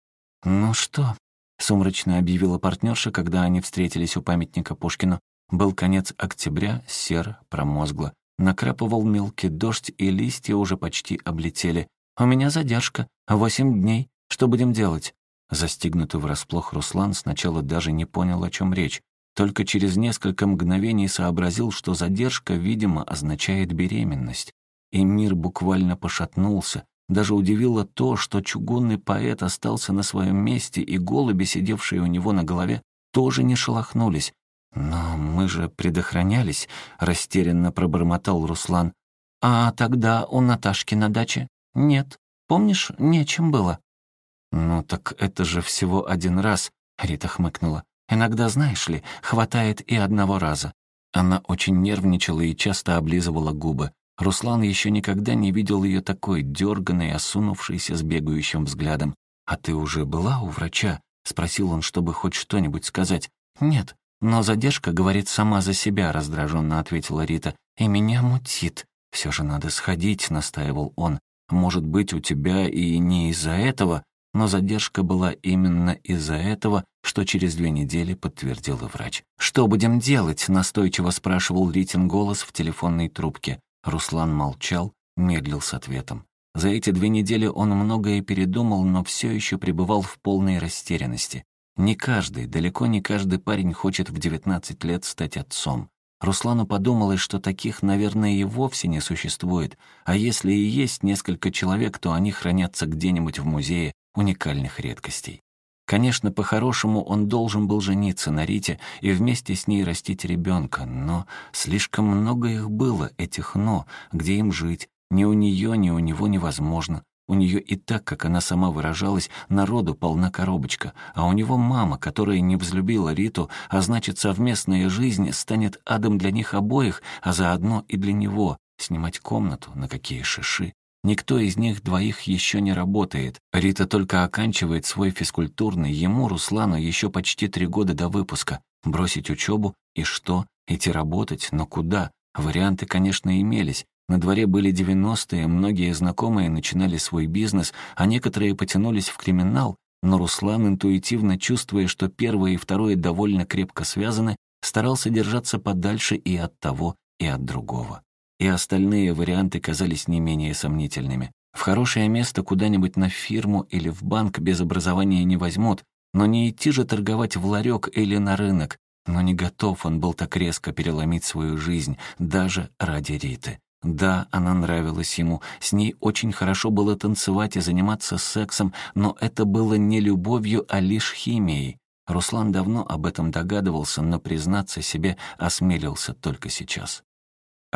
«Ну что?» — сумрачно объявила партнерша, когда они встретились у памятника Пушкину. Был конец октября, серо, промозгло. Накрапывал мелкий дождь, и листья уже почти облетели. «У меня задержка. Восемь дней. Что будем делать?» Застигнутый врасплох Руслан сначала даже не понял, о чем речь. Только через несколько мгновений сообразил, что задержка, видимо, означает беременность. И мир буквально пошатнулся, даже удивило то, что чугунный поэт остался на своем месте, и голуби, сидевшие у него на голове, тоже не шелохнулись. «Но мы же предохранялись», — растерянно пробормотал Руслан. «А тогда у Наташки на даче?» «Нет. Помнишь, нечем было». «Ну так это же всего один раз», — Рита хмыкнула. «Иногда, знаешь ли, хватает и одного раза». Она очень нервничала и часто облизывала губы. Руслан еще никогда не видел ее такой дерганной, осунувшейся с бегающим взглядом. «А ты уже была у врача?» — спросил он, чтобы хоть что-нибудь сказать. «Нет, но задержка говорит сама за себя», — раздраженно ответила Рита. «И меня мутит. Все же надо сходить», — настаивал он. «Может быть, у тебя и не из-за этого?» но задержка была именно из-за этого, что через две недели подтвердила врач. «Что будем делать?» — настойчиво спрашивал Ритин голос в телефонной трубке. Руслан молчал, медлил с ответом. За эти две недели он многое передумал, но все еще пребывал в полной растерянности. Не каждый, далеко не каждый парень хочет в 19 лет стать отцом. Руслану подумалось, что таких, наверное, и вовсе не существует, а если и есть несколько человек, то они хранятся где-нибудь в музее уникальных редкостей. Конечно, по-хорошему он должен был жениться на Рите и вместе с ней растить ребенка, но слишком много их было, этих «но», где им жить, ни у нее, ни у него невозможно. У нее и так, как она сама выражалась, народу полна коробочка, а у него мама, которая не взлюбила Риту, а значит, совместная жизнь станет адом для них обоих, а заодно и для него. Снимать комнату, на какие шиши. Никто из них двоих еще не работает. Рита только оканчивает свой физкультурный, ему, Руслану, еще почти три года до выпуска. Бросить учебу и что? Идти работать, но куда? Варианты, конечно, имелись. На дворе были 90-е, многие знакомые начинали свой бизнес, а некоторые потянулись в криминал, но Руслан, интуитивно чувствуя, что первое и второе довольно крепко связаны, старался держаться подальше и от того, и от другого. И остальные варианты казались не менее сомнительными. В хорошее место куда-нибудь на фирму или в банк без образования не возьмут, но не идти же торговать в ларек или на рынок. Но не готов он был так резко переломить свою жизнь, даже ради Риты. Да, она нравилась ему, с ней очень хорошо было танцевать и заниматься сексом, но это было не любовью, а лишь химией. Руслан давно об этом догадывался, но признаться себе осмелился только сейчас.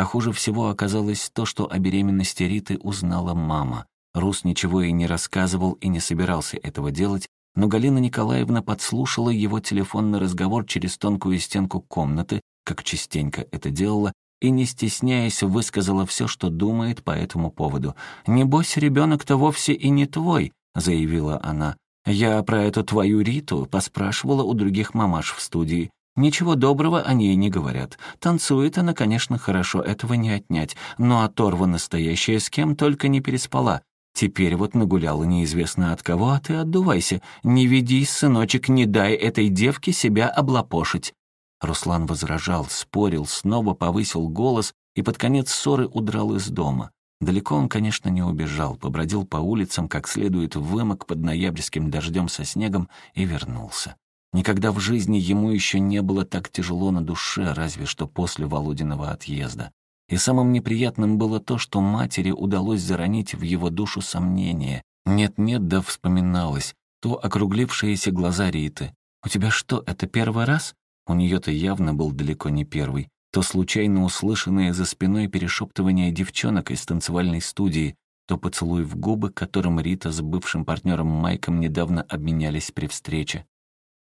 А хуже всего оказалось то, что о беременности Риты узнала мама. Рус ничего ей не рассказывал и не собирался этого делать, но Галина Николаевна подслушала его телефонный разговор через тонкую стенку комнаты, как частенько это делала, и, не стесняясь, высказала все, что думает по этому поводу. «Небось, ребенок-то вовсе и не твой», — заявила она. «Я про эту твою Риту поспрашивала у других мамаш в студии. Ничего доброго о ней не говорят. Танцует она, конечно, хорошо, этого не отнять, но оторва настоящая с кем только не переспала. Теперь вот нагуляла неизвестно от кого, а ты отдувайся. Не ведись, сыночек, не дай этой девке себя облапошить. Руслан возражал, спорил, снова повысил голос и под конец ссоры удрал из дома. Далеко он, конечно, не убежал, побродил по улицам, как следует вымок под ноябрьским дождем со снегом и вернулся. Никогда в жизни ему еще не было так тяжело на душе, разве что после Володиного отъезда. И самым неприятным было то, что матери удалось заронить в его душу сомнение. Нет-нет, да вспоминалось. То округлившиеся глаза Риты. «У тебя что, это первый раз?» У нее-то явно был далеко не первый. То случайно услышанное за спиной перешептывание девчонок из танцевальной студии, то поцелуй в губы, которым Рита с бывшим партнером Майком недавно обменялись при встрече.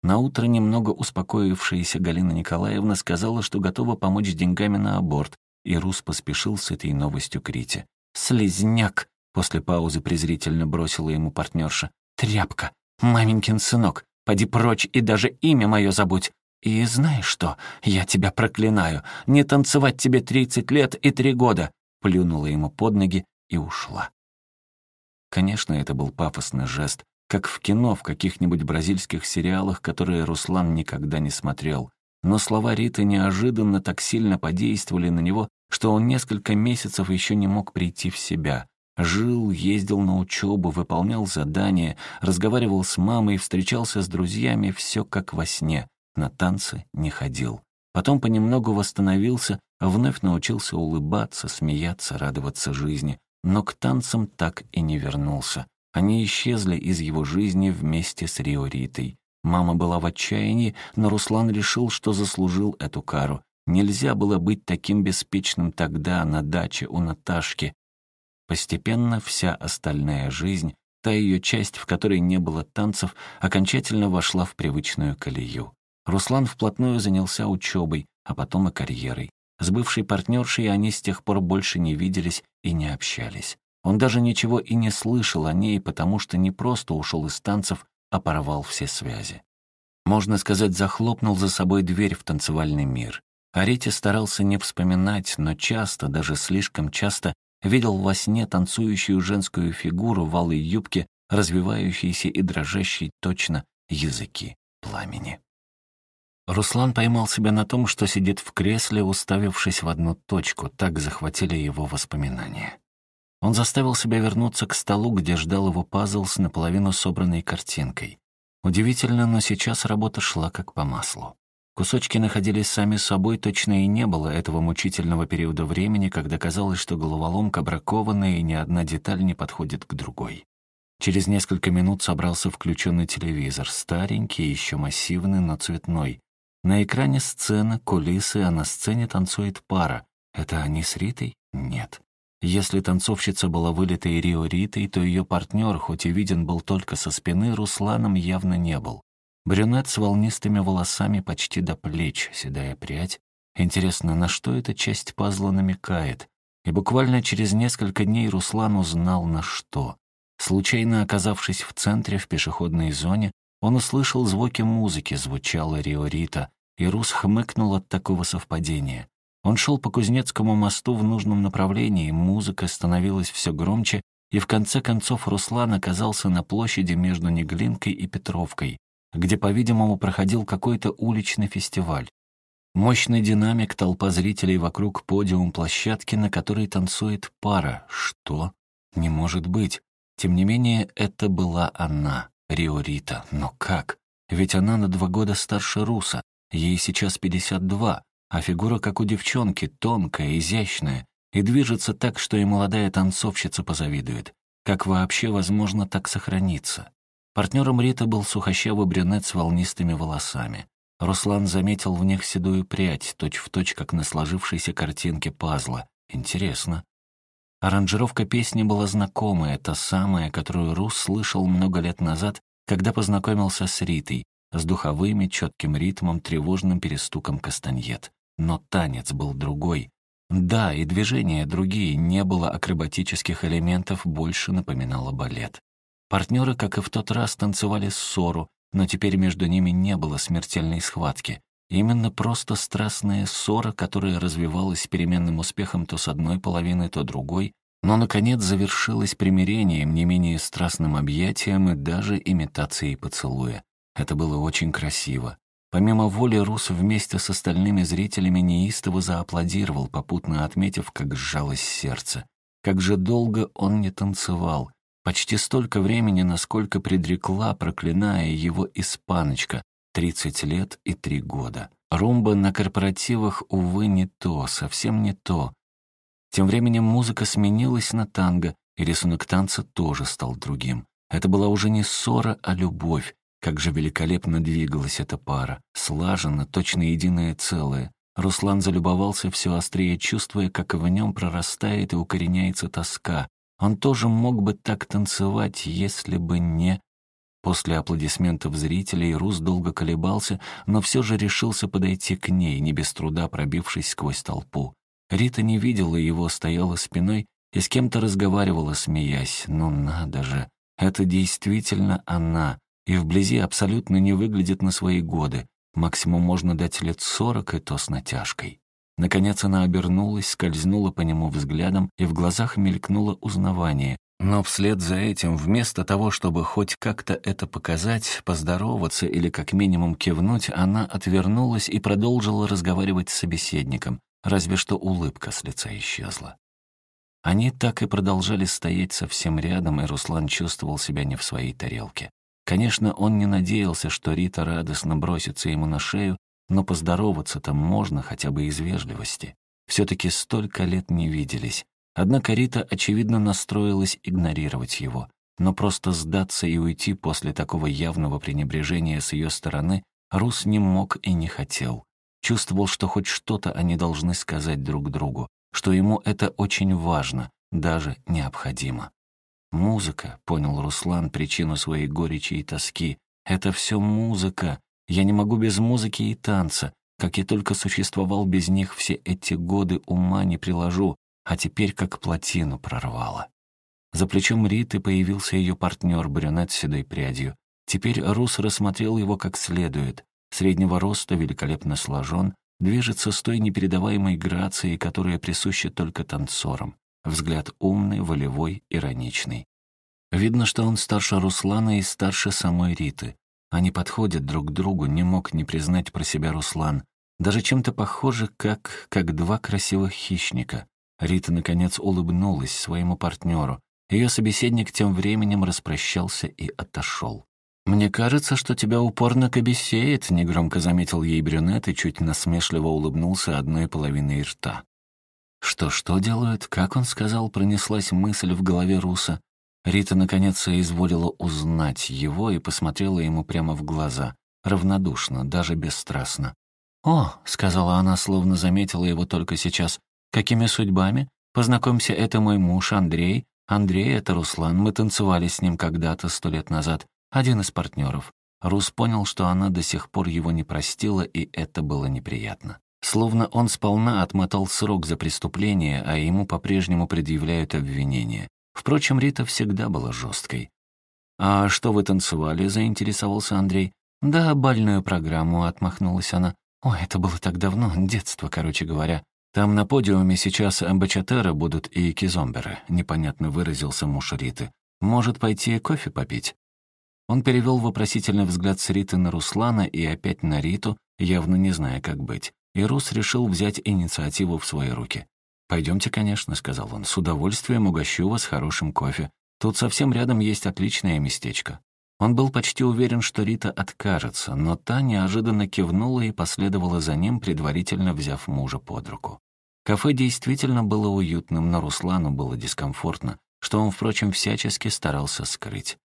Наутро немного успокоившаяся Галина Николаевна сказала, что готова помочь деньгами на аборт, и Рус поспешил с этой новостью к Рите. «Слизняк!» — после паузы презрительно бросила ему партнерша. «Тряпка! Маменькин сынок! Поди прочь и даже имя мое забудь! «И знаешь что? Я тебя проклинаю. Не танцевать тебе тридцать лет и три года!» Плюнула ему под ноги и ушла. Конечно, это был пафосный жест, как в кино, в каких-нибудь бразильских сериалах, которые Руслан никогда не смотрел. Но слова Риты неожиданно так сильно подействовали на него, что он несколько месяцев еще не мог прийти в себя. Жил, ездил на учебу, выполнял задания, разговаривал с мамой, встречался с друзьями, все как во сне на танцы не ходил. Потом понемногу восстановился, вновь научился улыбаться, смеяться, радоваться жизни, но к танцам так и не вернулся. Они исчезли из его жизни вместе с Риоритой. Мама была в отчаянии, но Руслан решил, что заслужил эту кару. Нельзя было быть таким беспечным тогда на даче у Наташки. Постепенно вся остальная жизнь, та ее часть, в которой не было танцев, окончательно вошла в привычную колею. Руслан вплотную занялся учебой, а потом и карьерой. С бывшей партнершей они с тех пор больше не виделись и не общались. Он даже ничего и не слышал о ней, потому что не просто ушел из танцев, а порвал все связи. Можно сказать, захлопнул за собой дверь в танцевальный мир. Арите старался не вспоминать, но часто, даже слишком часто, видел во сне танцующую женскую фигуру в алой юбке развивающиеся и дрожащие точно языки пламени. Руслан поймал себя на том, что сидит в кресле, уставившись в одну точку, так захватили его воспоминания. Он заставил себя вернуться к столу, где ждал его пазл с наполовину собранной картинкой. Удивительно, но сейчас работа шла как по маслу. Кусочки находились сами собой, точно и не было этого мучительного периода времени, когда казалось, что головоломка бракована и ни одна деталь не подходит к другой. Через несколько минут собрался включенный телевизор, старенький, еще массивный, но цветной. На экране сцена, кулисы, а на сцене танцует пара. Это они с Ритой? Нет. Если танцовщица была вылитой Рио Ритой, то ее партнер, хоть и виден был только со спины, Русланом явно не был. Брюнет с волнистыми волосами почти до плеч, седая прядь. Интересно, на что эта часть пазла намекает? И буквально через несколько дней Руслан узнал, на что. Случайно оказавшись в центре, в пешеходной зоне, он услышал звуки музыки, звучала Рио Рита, и Рус хмыкнул от такого совпадения. Он шел по Кузнецкому мосту в нужном направлении, музыка становилась все громче, и в конце концов Руслан оказался на площади между Неглинкой и Петровкой, где, по-видимому, проходил какой-то уличный фестиваль. Мощный динамик, толпа зрителей вокруг подиум площадки, на которой танцует пара. Что? Не может быть. Тем не менее, это была она, Рио Рита. Но как? Ведь она на два года старше Руса, ей сейчас 52, а фигура, как у девчонки, тонкая, изящная, и движется так, что и молодая танцовщица позавидует. Как вообще возможно так сохраниться? Партнером Риты был сухощавый брюнет с волнистыми волосами. Руслан заметил в них седую прядь, точь-в-точь, точь, как на сложившейся картинке пазла. Интересно. Аранжировка песни была знакомая, та самая, которую Рус слышал много лет назад, когда познакомился с Ритой, с духовыми, четким ритмом, тревожным перестуком кастаньет. Но танец был другой. Да, и движения другие, не было акробатических элементов, больше напоминало балет. Партнеры, как и в тот раз, танцевали ссору, но теперь между ними не было смертельной схватки. Именно просто страстная ссора, которая развивалась с переменным успехом то с одной половины, то другой, но, наконец, завершилась примирением, не менее страстным объятием и даже имитацией поцелуя. Это было очень красиво. Помимо воли, Рус вместе с остальными зрителями неистово зааплодировал, попутно отметив, как сжалось сердце. Как же долго он не танцевал. Почти столько времени, насколько предрекла, проклиная его испаночка. Тридцать лет и три года. Румба на корпоративах, увы, не то, совсем не то. Тем временем музыка сменилась на танго, и рисунок танца тоже стал другим. Это была уже не ссора, а любовь, как же великолепно двигалась эта пара, слаженно, точно единое целое. Руслан залюбовался все острее, чувствуя, как в нем прорастает и укореняется тоска. Он тоже мог бы так танцевать, если бы не... После аплодисментов зрителей Рус долго колебался, но все же решился подойти к ней, не без труда пробившись сквозь толпу. Рита не видела его, стояла спиной и с кем-то разговаривала, смеясь. «Ну надо же! Это действительно она!» И вблизи абсолютно не выглядит на свои годы. Максимум можно дать лет сорок, и то с натяжкой. Наконец она обернулась, скользнула по нему взглядом, и в глазах мелькнуло узнавание. Но вслед за этим, вместо того, чтобы хоть как-то это показать, поздороваться или как минимум кивнуть, она отвернулась и продолжила разговаривать с собеседником, разве что улыбка с лица исчезла. Они так и продолжали стоять совсем рядом, и Руслан чувствовал себя не в своей тарелке. Конечно, он не надеялся, что Рита радостно бросится ему на шею, но поздороваться-то можно хотя бы из вежливости. Все-таки столько лет не виделись. Однако Рита, очевидно, настроилась игнорировать его. Но просто сдаться и уйти после такого явного пренебрежения с ее стороны Рус не мог и не хотел. Чувствовал, что хоть что-то они должны сказать друг другу, что ему это очень важно, даже необходимо. «Музыка», — понял Руслан причину своей горечи и тоски. «Это все музыка. Я не могу без музыки и танца. Как я только существовал без них все эти годы, ума не приложу, а теперь как плотину прорвало». За плечом Риты появился ее партнер, брюнет с седой прядью. Теперь Рус рассмотрел его как следует. Среднего роста, великолепно сложен, движется с той непередаваемой грацией, которая присуща только танцорам. Взгляд умный, волевой, ироничный. Видно, что он старше Руслана и старше самой Риты. Они подходят друг к другу, не мог не признать про себя Руслан. Даже чем-то похожи, как, как два красивых хищника. Рита, наконец, улыбнулась своему партнеру. Ее собеседник тем временем распрощался и отошел. «Мне кажется, что тебя упорно кобесеет», — негромко заметил ей брюнет и чуть насмешливо улыбнулся одной половиной рта. «Что-что делают? Как он сказал?» — пронеслась мысль в голове Руса. Рита, наконец, изволила узнать его и посмотрела ему прямо в глаза, равнодушно, даже бесстрастно. «О», — сказала она, словно заметила его только сейчас, «какими судьбами? Познакомься, это мой муж Андрей. Андрей — это Руслан, мы танцевали с ним когда-то, сто лет назад, один из партнеров». Рус понял, что она до сих пор его не простила, и это было неприятно. Словно он сполна отмотал срок за преступление, а ему по-прежнему предъявляют обвинения. Впрочем, Рита всегда была жесткой. «А что вы танцевали?» — заинтересовался Андрей. «Да, бальную программу», — отмахнулась она. «Ой, это было так давно, детство, короче говоря. Там на подиуме сейчас бачатеры будут и кизомберы», — непонятно выразился муж Риты. «Может, пойти кофе попить?» Он перевел вопросительный взгляд с Риты на Руслана и опять на Риту, явно не зная, как быть. И Рус решил взять инициативу в свои руки. «Пойдемте, конечно», — сказал он. «С удовольствием угощу вас хорошим кофе. Тут совсем рядом есть отличное местечко». Он был почти уверен, что Рита откажется, но та неожиданно кивнула и последовала за ним, предварительно взяв мужа под руку. Кафе действительно было уютным, но Руслану было дискомфортно, что он, впрочем, всячески старался скрыть.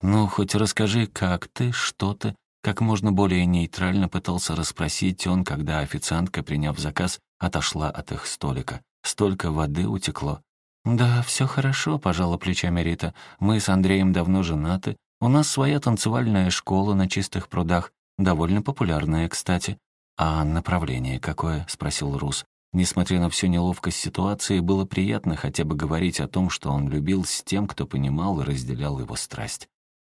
«Ну, хоть расскажи, как ты, что ты?» Как можно более нейтрально пытался расспросить он, когда официантка, приняв заказ, отошла от их столика. Столько воды утекло. «Да, все хорошо», — пожала плечами Рита. «Мы с Андреем давно женаты. У нас своя танцевальная школа на чистых прудах, довольно популярная, кстати». «А направление какое?» — спросил Рус. Несмотря на всю неловкость ситуации, было приятно хотя бы говорить о том, что он любил с тем, кто понимал и разделял его страсть.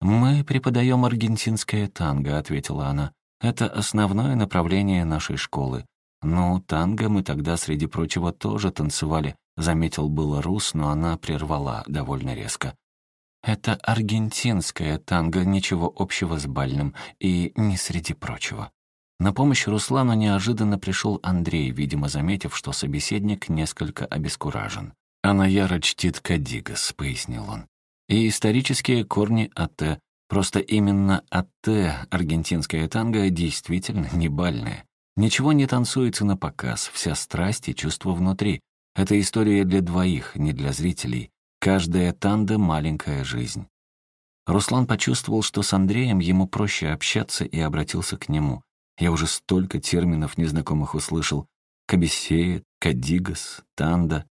«Мы преподаем аргентинское танго», — ответила она. «Это основное направление нашей школы. «Ну, танго мы тогда, среди прочего, тоже танцевали», — заметил было Рус, но она прервала довольно резко. «Это аргентинское танго, ничего общего с бальным, и не среди прочего». На помощь Руслану неожиданно пришел Андрей, видимо, заметив, что собеседник несколько обескуражен. «Она яро чтит Кадигас», — пояснил он. «И исторические корни АТ. Просто именно АТ, аргентинское танго, действительно не. Ничего не танцуется на показ, вся страсть и чувство внутри. Это история для двоих, не для зрителей. Каждая танда — маленькая жизнь. Руслан почувствовал, что с Андреем ему проще общаться и обратился к нему. Я уже столько терминов незнакомых услышал. Кабесея, кадигас, танда.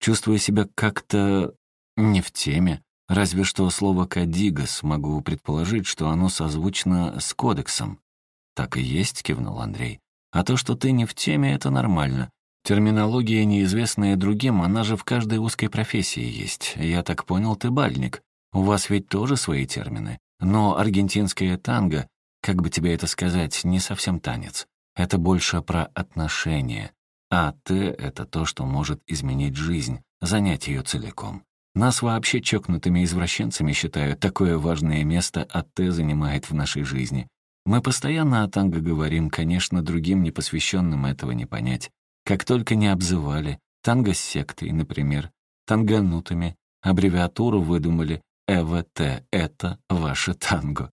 Чувствую себя как-то не в теме. Разве что слово «кадигас» могу предположить, что оно созвучно с кодексом. «Так и есть», — кивнул Андрей. А то, что ты не в теме, это нормально. Терминология, неизвестная другим, она же в каждой узкой профессии есть. Я так понял, ты бальник. У вас ведь тоже свои термины. Но аргентинское танго, как бы тебе это сказать, не совсем танец. Это больше про отношения. А ты — это то, что может изменить жизнь, занять ее целиком. Нас вообще чокнутыми извращенцами считают, такое важное место АТ занимает в нашей жизни. Мы постоянно о танго говорим, конечно, другим непосвященным этого не понять. Как только не обзывали, танго с сектой, например, танганутами, аббревиатуру выдумали «ЭВТ» — это ваше танго.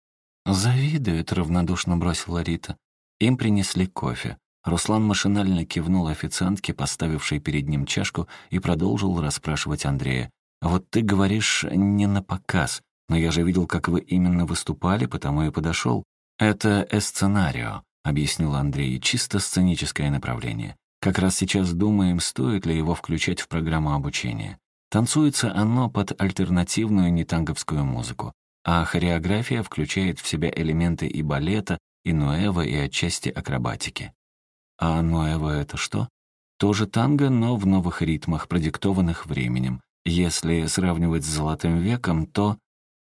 «Завидует», — равнодушно бросила Рита. Им принесли кофе. Руслан машинально кивнул официантке, поставившей перед ним чашку, и продолжил расспрашивать Андрея. «Вот ты говоришь, не на показ, но я же видел, как вы именно выступали, потому и подошел. «Это эсценарио», — объяснил Андрей, — «чисто сценическое направление. Как раз сейчас думаем, стоит ли его включать в программу обучения. Танцуется оно под альтернативную нетанговскую музыку, а хореография включает в себя элементы и балета, и нуэва, и отчасти акробатики. А нуэва — это что? Тоже танго, но в новых ритмах, продиктованных временем. Если сравнивать с «Золотым веком», то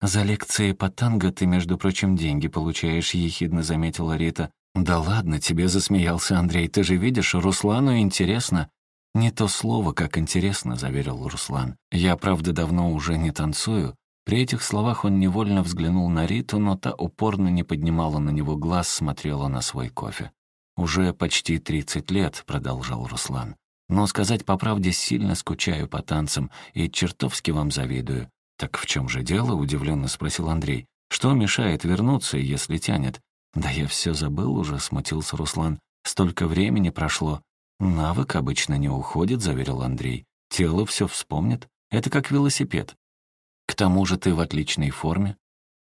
«За лекции по танго ты, между прочим, деньги получаешь», — ехидно заметила Рита. «Да ладно, тебе засмеялся Андрей. Ты же видишь, Руслану интересно». «Не то слово, как интересно», — заверил Руслан. «Я, правда, давно уже не танцую. При этих словах он невольно взглянул на Риту, но та упорно не поднимала на него глаз, смотрела на свой кофе. «Уже почти тридцать лет», — продолжал Руслан. «Но сказать по правде, сильно скучаю по танцам и чертовски вам завидую». «Так в чем же дело?» — удивленно спросил Андрей. «Что мешает вернуться, если тянет?» «Да я все забыл уже», — смутился Руслан. «Столько времени прошло». «Навык обычно не уходит», — заверил Андрей. «Тело все вспомнит. Это как велосипед. К тому же ты в отличной форме.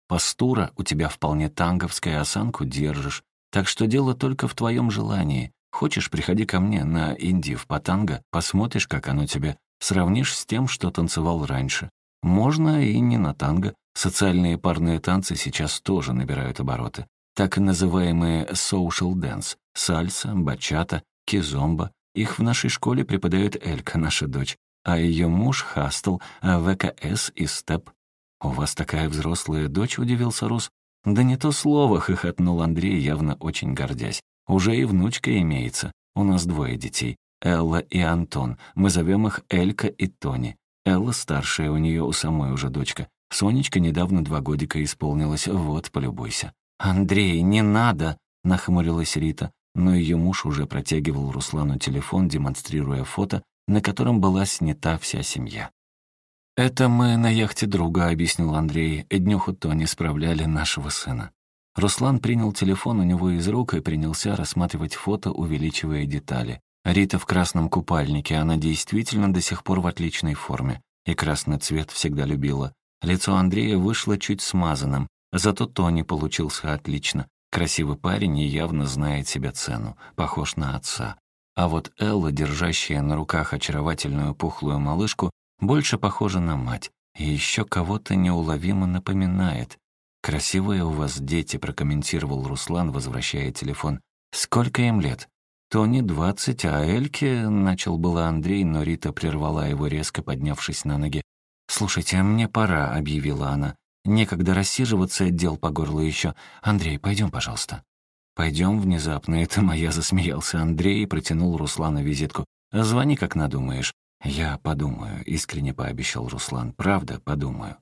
Постура у тебя вполне танговская, осанку держишь. Так что дело только в твоем желании. Хочешь, приходи ко мне на Индию в Патанга, посмотришь, как оно тебе. Сравнишь с тем, что танцевал раньше. Можно и не на танго. Социальные парные танцы сейчас тоже набирают обороты. Так называемые social dance, сальса, бачата, кизомба. Их в нашей школе преподает Элька, наша дочь а ее муж хастл а ВКС и степ. «У вас такая взрослая дочь?» — удивился Рус. «Да не то слово», — хохотнул Андрей, явно очень гордясь. «Уже и внучка имеется. У нас двое детей. Элла и Антон. Мы зовем их Элька и Тони. Элла старшая, у нее у самой уже дочка. Сонечка недавно два годика исполнилась. Вот, полюбуйся». «Андрей, не надо!» — нахмурилась Рита. Но ее муж уже протягивал Руслану телефон, демонстрируя фото, на котором была снята вся семья. «Это мы на яхте друга», — объяснил Андрей. «Днюху Тони справляли нашего сына». Руслан принял телефон у него из рук и принялся рассматривать фото, увеличивая детали. Рита в красном купальнике, она действительно до сих пор в отличной форме. И красный цвет всегда любила. Лицо Андрея вышло чуть смазанным, зато Тони получился отлично. Красивый парень и явно знает себе цену, похож на отца. А вот Элла, держащая на руках очаровательную пухлую малышку, больше похожа на мать и еще кого-то неуловимо напоминает. «Красивые у вас дети», — прокомментировал Руслан, возвращая телефон. «Сколько им лет?» «Тони двадцать, а Эльке...» — начал было Андрей, но Рита прервала его, резко поднявшись на ноги. «Слушайте, мне пора», — объявила она. «Некогда рассиживаться, дел по горлу еще. Андрей, пойдем, пожалуйста». «Пойдем внезапно, это моя», — засмеялся Андрей и протянул Руслану визитку. «Звони, как надумаешь». «Я подумаю», — искренне пообещал Руслан. «Правда, подумаю».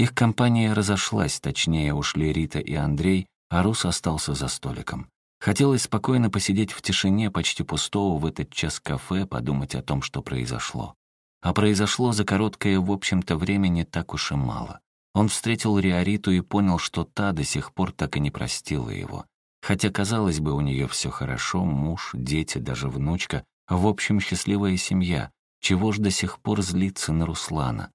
Их компания разошлась, точнее, ушли Рита и Андрей, а Рус остался за столиком. Хотелось спокойно посидеть в тишине почти пустого в этот час кафе, подумать о том, что произошло. А произошло за короткое, в общем-то, время не так уж и мало. Он встретил Риориту и понял, что та до сих пор так и не простила его. Хотя, казалось бы, у нее все хорошо, муж, дети, даже внучка, в общем, счастливая семья. Чего ж до сих пор злиться на Руслана?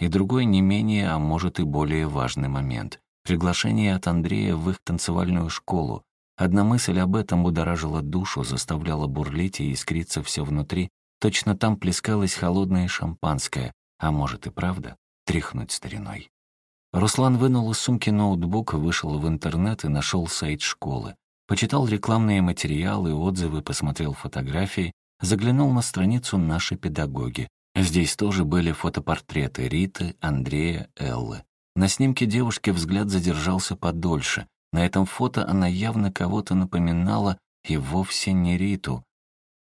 И другой не менее, а может и более важный момент. Приглашение от Андрея в их танцевальную школу. Одна мысль об этом будоражила душу, заставляла бурлить и искриться все внутри. Точно там плескалось холодное шампанское, а может и правда, тряхнуть стариной. Руслан вынул из сумки ноутбук, вышел в интернет и нашел сайт школы. Почитал рекламные материалы, отзывы, посмотрел фотографии, заглянул на страницу «Наши педагоги». Здесь тоже были фотопортреты Риты, Андрея, Эллы. На снимке девушки взгляд задержался подольше. На этом фото она явно кого-то напоминала и вовсе не Риту.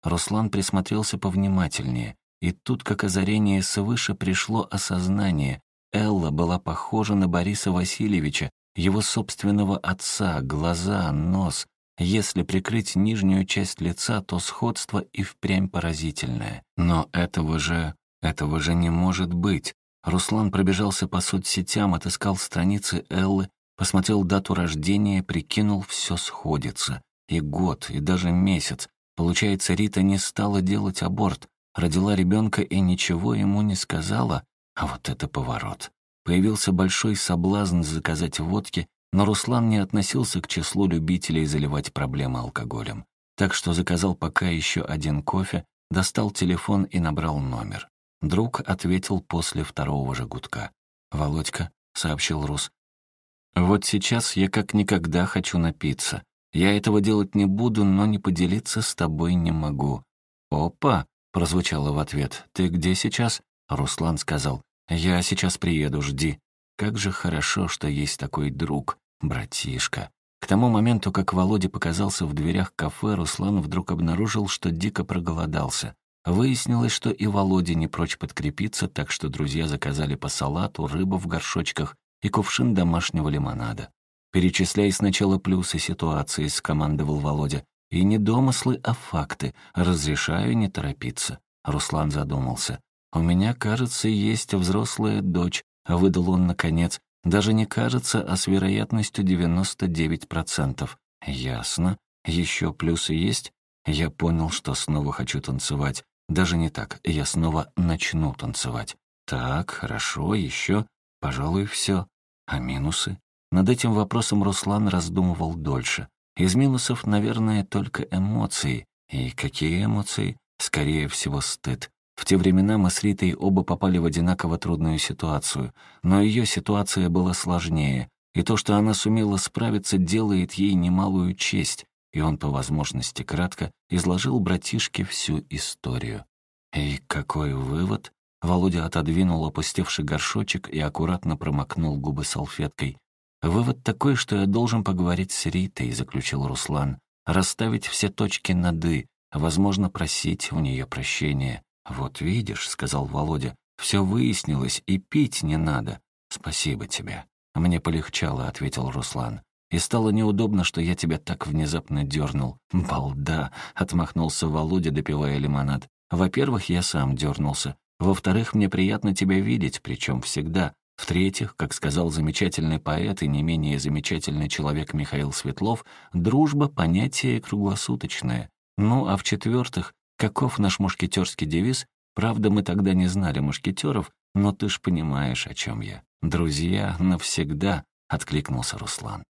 Руслан присмотрелся повнимательнее, и тут, как озарение свыше, пришло осознание. Элла была похожа на Бориса Васильевича, его собственного отца, глаза, нос. Если прикрыть нижнюю часть лица, то сходство и впрямь поразительное. Но этого же... этого же не может быть. Руслан пробежался по соцсетям, отыскал страницы Эллы, посмотрел дату рождения, прикинул, все сходится. И год, и даже месяц. Получается, Рита не стала делать аборт, родила ребенка и ничего ему не сказала. А вот это поворот. Появился большой соблазн заказать водки, но Руслан не относился к числу любителей заливать проблемы алкоголем. Так что заказал пока еще один кофе, достал телефон и набрал номер. Друг ответил после второго же гудка. «Володька», — сообщил Рус, — «вот сейчас я как никогда хочу напиться. Я этого делать не буду, но не поделиться с тобой не могу». «Опа!» — прозвучало в ответ. «Ты где сейчас?» Руслан сказал, «Я сейчас приеду, жди». Как же хорошо, что есть такой друг, братишка. К тому моменту, как Володя показался в дверях кафе, Руслан вдруг обнаружил, что дико проголодался. Выяснилось, что и Володя не прочь подкрепиться, так что друзья заказали по салату, рыбу в горшочках и кувшин домашнего лимонада. «Перечисляй сначала плюсы ситуации», — скомандовал Володя. «И не домыслы, а факты. Разрешаю не торопиться». Руслан задумался. «У меня, кажется, есть взрослая дочь», — выдал он наконец. «Даже не кажется, а с вероятностью 99%. Ясно. Еще плюсы есть?» Я понял, что снова хочу танцевать. Даже не так, я снова начну танцевать. Так, хорошо, еще, пожалуй, все. А минусы? Над этим вопросом Руслан раздумывал дольше. Из минусов, наверное, только эмоции. И какие эмоции? Скорее всего, стыд. В те времена мы с Ритой оба попали в одинаково трудную ситуацию, но ее ситуация была сложнее, и то, что она сумела справиться, делает ей немалую честь, и он по возможности кратко изложил братишке всю историю. И какой вывод? Володя отодвинул опустевший горшочек и аккуратно промокнул губы салфеткой. «Вывод такой, что я должен поговорить с Ритой», — заключил Руслан. «Расставить все точки над «и», возможно, просить у нее прощения». «Вот видишь», — сказал Володя, — «все выяснилось, и пить не надо. Спасибо тебе». «Мне полегчало», — ответил Руслан. «И стало неудобно, что я тебя так внезапно дернул». «Балда», — отмахнулся Володя, допивая лимонад. «Во-первых, я сам дернулся. Во-вторых, мне приятно тебя видеть, причем всегда. В-третьих, как сказал замечательный поэт и не менее замечательный человек Михаил Светлов, дружба — понятие круглосуточное. Ну, а в-четвертых, каков наш мушкетерский девиз? Правда, мы тогда не знали мушкетеров, но ты ж понимаешь, о чем я. «Друзья навсегда», — откликнулся Руслан.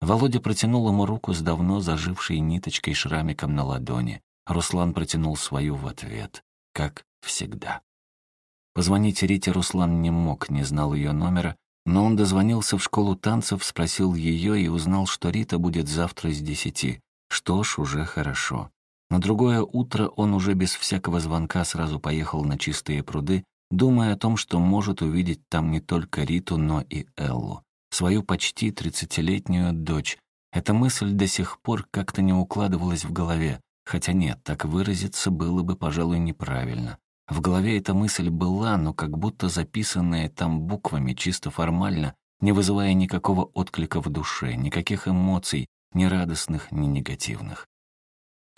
Володя протянул ему руку с давно зажившей ниточкой-шрамиком на ладони. Руслан протянул свою в ответ, как всегда. Позвонить Рите Руслан не мог, не знал ее номера, но он дозвонился в школу танцев, спросил ее и узнал, что Рита будет завтра с десяти. Что ж, уже хорошо. На другое утро он уже без всякого звонка сразу поехал на чистые пруды, думая о том, что может увидеть там не только Риту, но и Эллу, свою почти тридцатилетнюю дочь. Эта мысль до сих пор как-то не укладывалась в голове, хотя нет, так выразиться было бы, пожалуй, неправильно. В голове эта мысль была, но как будто записанная там буквами, чисто формально, не вызывая никакого отклика в душе, никаких эмоций, ни радостных, ни негативных.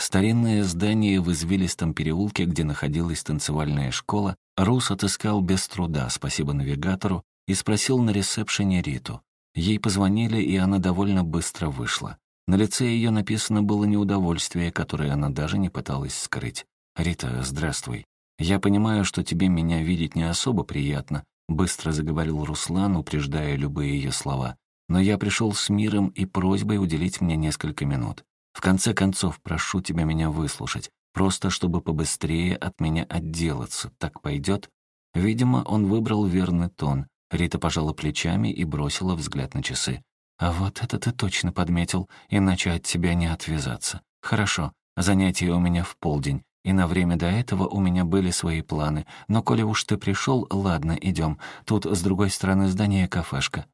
Старинное здание в извилистом переулке, где находилась танцевальная школа, Рус отыскал без труда, спасибо навигатору, и спросил на ресепшене Риту. Ей позвонили, и она довольно быстро вышла. На лице ее написано было неудовольствие, которое она даже не пыталась скрыть. «Рита, здравствуй. «Я понимаю, что тебе меня видеть не особо приятно», — быстро заговорил Руслан, упреждая любые ее слова. «Но я пришел с миром и просьбой уделить мне несколько минут. В конце концов, прошу тебя меня выслушать, просто чтобы побыстрее от меня отделаться. Так пойдет?» Видимо, он выбрал верный тон. Рита пожала плечами и бросила взгляд на часы. «А вот это ты точно подметил, иначе от тебя не отвязаться. Хорошо, занятие у меня в полдень. И на время до этого у меня были свои планы. Но коли уж ты пришел, ладно, идем. Тут с другой стороны здания кафешка».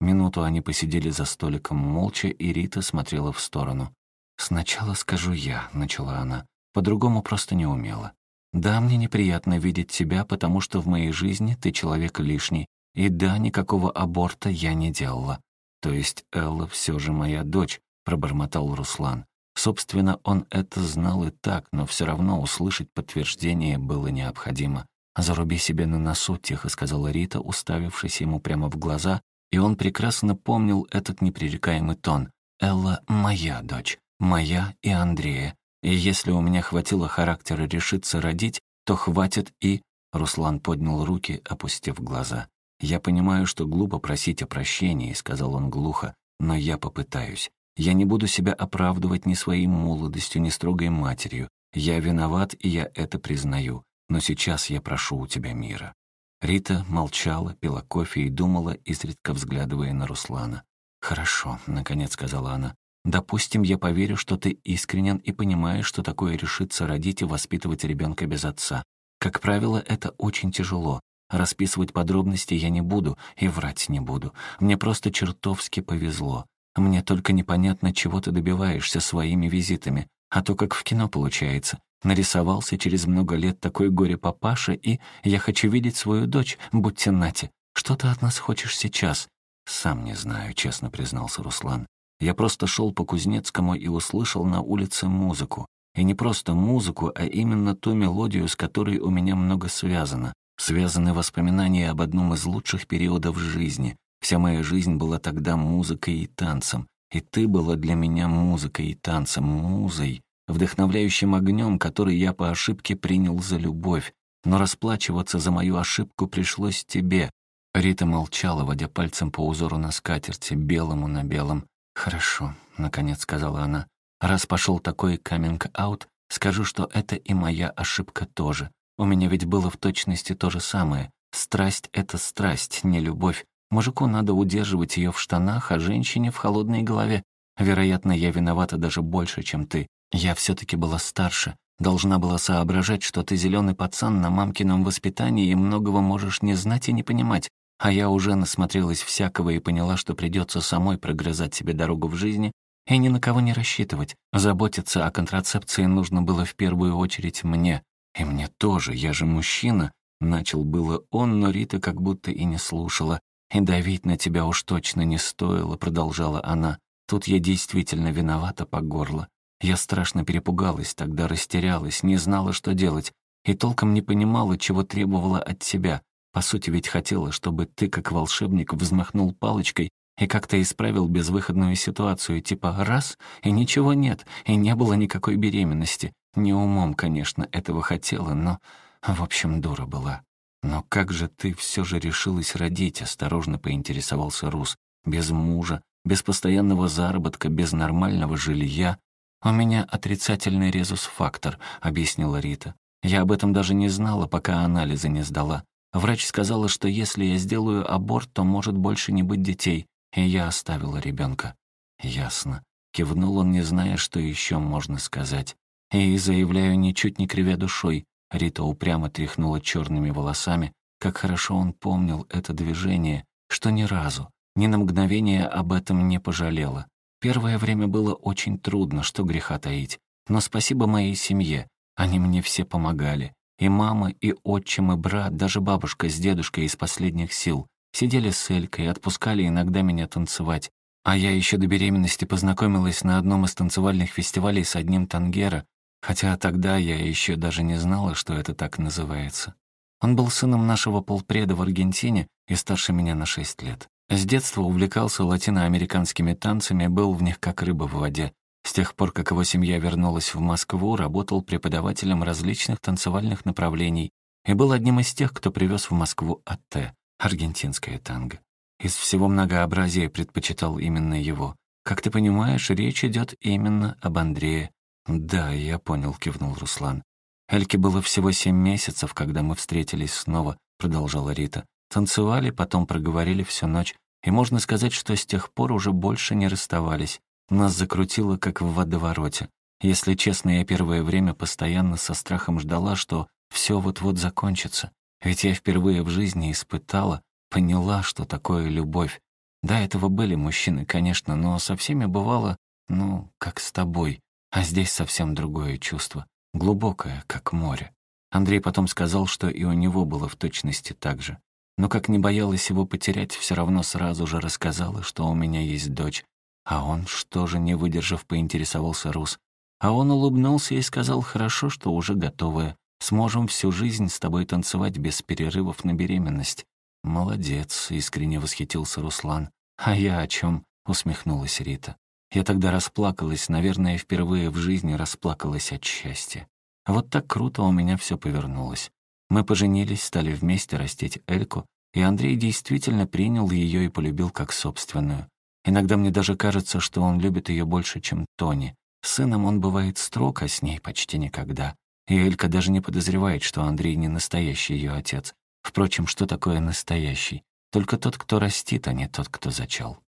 Минуту они посидели за столиком молча, и Рита смотрела в сторону. «Сначала скажу я», — начала она. По-другому просто не умела. «Да, мне неприятно видеть тебя, потому что в моей жизни ты человек лишний. И да, никакого аборта я не делала. То есть Элла все же моя дочь», — пробормотал Руслан. Собственно, он это знал и так, но все равно услышать подтверждение было необходимо. «Заруби себе на носу», — тихо сказала Рита, уставившись ему прямо в глаза, и он прекрасно помнил этот непререкаемый тон. «Элла — моя дочь, моя и Андрея. И если у меня хватило характера решиться родить, то хватит и...» Руслан поднял руки, опустив глаза. «Я понимаю, что глупо просить о прощении», — сказал он глухо, «но я попытаюсь. Я не буду себя оправдывать ни своей молодостью, ни строгой матерью. Я виноват, и я это признаю. Но сейчас я прошу у тебя мира». Рита молчала, пила кофе и думала, изредка взглядывая на Руслана. «Хорошо», — наконец сказала она. «Допустим, я поверю, что ты искренен и понимаешь, что такое решиться родить и воспитывать ребенка без отца. Как правило, это очень тяжело. Расписывать подробности я не буду и врать не буду. Мне просто чертовски повезло. Мне только непонятно, чего ты добиваешься своими визитами, а то как в кино получается. Нарисовался через много лет такой горе-папаша, и я хочу видеть свою дочь, будьте нати. Что ты от нас хочешь сейчас?» «Сам не знаю», — честно признался Руслан. «Я просто шел по Кузнецкому и услышал на улице музыку. И не просто музыку, а именно ту мелодию, с которой у меня много связано. Связаны воспоминания об одном из лучших периодов жизни. Вся моя жизнь была тогда музыкой и танцем. И ты была для меня музыкой и танцем, музой, вдохновляющим огнем, который я по ошибке принял за любовь. Но расплачиваться за мою ошибку пришлось тебе. Рита молчала, водя пальцем по узору на скатерти, белому на белом. «Хорошо», — наконец сказала она. «Раз пошел такой каминг-аут, скажу, что это и моя ошибка тоже. У меня ведь было в точности то же самое. Страсть — это страсть, не любовь. Мужику надо удерживать ее в штанах, а женщине — в холодной голове. Вероятно, я виновата даже больше, чем ты. Я все таки была старше, должна была соображать, что ты зеленый пацан на мамкином воспитании и многого можешь не знать и не понимать. А я уже насмотрелась всякого и поняла, что придется самой прогрызать себе дорогу в жизни и ни на кого не рассчитывать. Заботиться о контрацепции нужно было в первую очередь мне. И мне тоже, я же мужчина. Начал было он, но Рита как будто и не слушала. «И давить на тебя уж точно не стоило», — продолжала она. «Тут я действительно виновата по горло. Я страшно перепугалась, тогда растерялась, не знала, что делать, и толком не понимала, чего требовала от тебя. По сути, ведь хотела, чтобы ты, как волшебник, взмахнул палочкой и как-то исправил безвыходную ситуацию, типа раз, и ничего нет, и не было никакой беременности. Не умом, конечно, этого хотела, но, в общем, дура была. Но как же ты все же решилась родить, осторожно поинтересовался Рус. Без мужа, без постоянного заработка, без нормального жилья. «У меня отрицательный резус-фактор», — объяснила Рита. «Я об этом даже не знала, пока анализы не сдала. Врач сказала, что если я сделаю аборт, то может больше не быть детей, и я оставила ребенка. «Ясно». Кивнул он, не зная, что еще можно сказать. И, заявляю, ничуть не кривя душой, Рита упрямо тряхнула черными волосами, как хорошо он помнил это движение, что ни разу, ни на мгновение об этом не пожалела. Первое время было очень трудно, что греха таить. Но спасибо моей семье, они мне все помогали. И мама, и отчим, и брат, даже бабушка с дедушкой из последних сил. Сидели с Элькой, отпускали иногда меня танцевать. А я еще до беременности познакомилась на одном из танцевальных фестивалей с одним тангера, хотя тогда я еще даже не знала, что это так называется. Он был сыном нашего полпреда в Аргентине и старше меня на шесть лет. С детства увлекался латиноамериканскими танцами, был в них как рыба в воде. С тех пор, как его семья вернулась в Москву, работал преподавателем различных танцевальных направлений и был одним из тех, кто привез в Москву АТ, аргентинское танго. Из всего многообразия предпочитал именно его. Как ты понимаешь, речь идет именно об Андрее. «Да, я понял», — кивнул Руслан. «Эльке было всего семь месяцев, когда мы встретились снова», — продолжала Рита. «Танцевали, потом проговорили всю ночь, и можно сказать, что с тех пор уже больше не расставались. Нас закрутило, как в водовороте. Если честно, я первое время постоянно со страхом ждала, что все вот-вот закончится. Ведь я впервые в жизни испытала, поняла, что такое любовь. Да, этого были мужчины, конечно, но со всеми бывало, ну, как с тобой. А здесь совсем другое чувство, глубокое, как море. Андрей потом сказал, что и у него было в точности так же. Но как не боялась его потерять, все равно сразу же рассказала, что у меня есть дочь, а он, что же, не выдержав, поинтересовался Рус. А он улыбнулся и сказал, хорошо, что уже готовая. Сможем всю жизнь с тобой танцевать без перерывов на беременность. Молодец, искренне восхитился Руслан. А я о чем? усмехнулась Рита. Я тогда расплакалась, наверное, впервые в жизни расплакалась от счастья. Вот так круто у меня все повернулось. Мы поженились, стали вместе растить Эльку, и Андрей действительно принял ее и полюбил как собственную. Иногда мне даже кажется, что он любит ее больше, чем Тони. С сыном он бывает строг, а с ней почти никогда. И Элька даже не подозревает, что Андрей не настоящий ее отец. Впрочем, что такое настоящий? Только тот, кто растит, а не тот, кто зачал.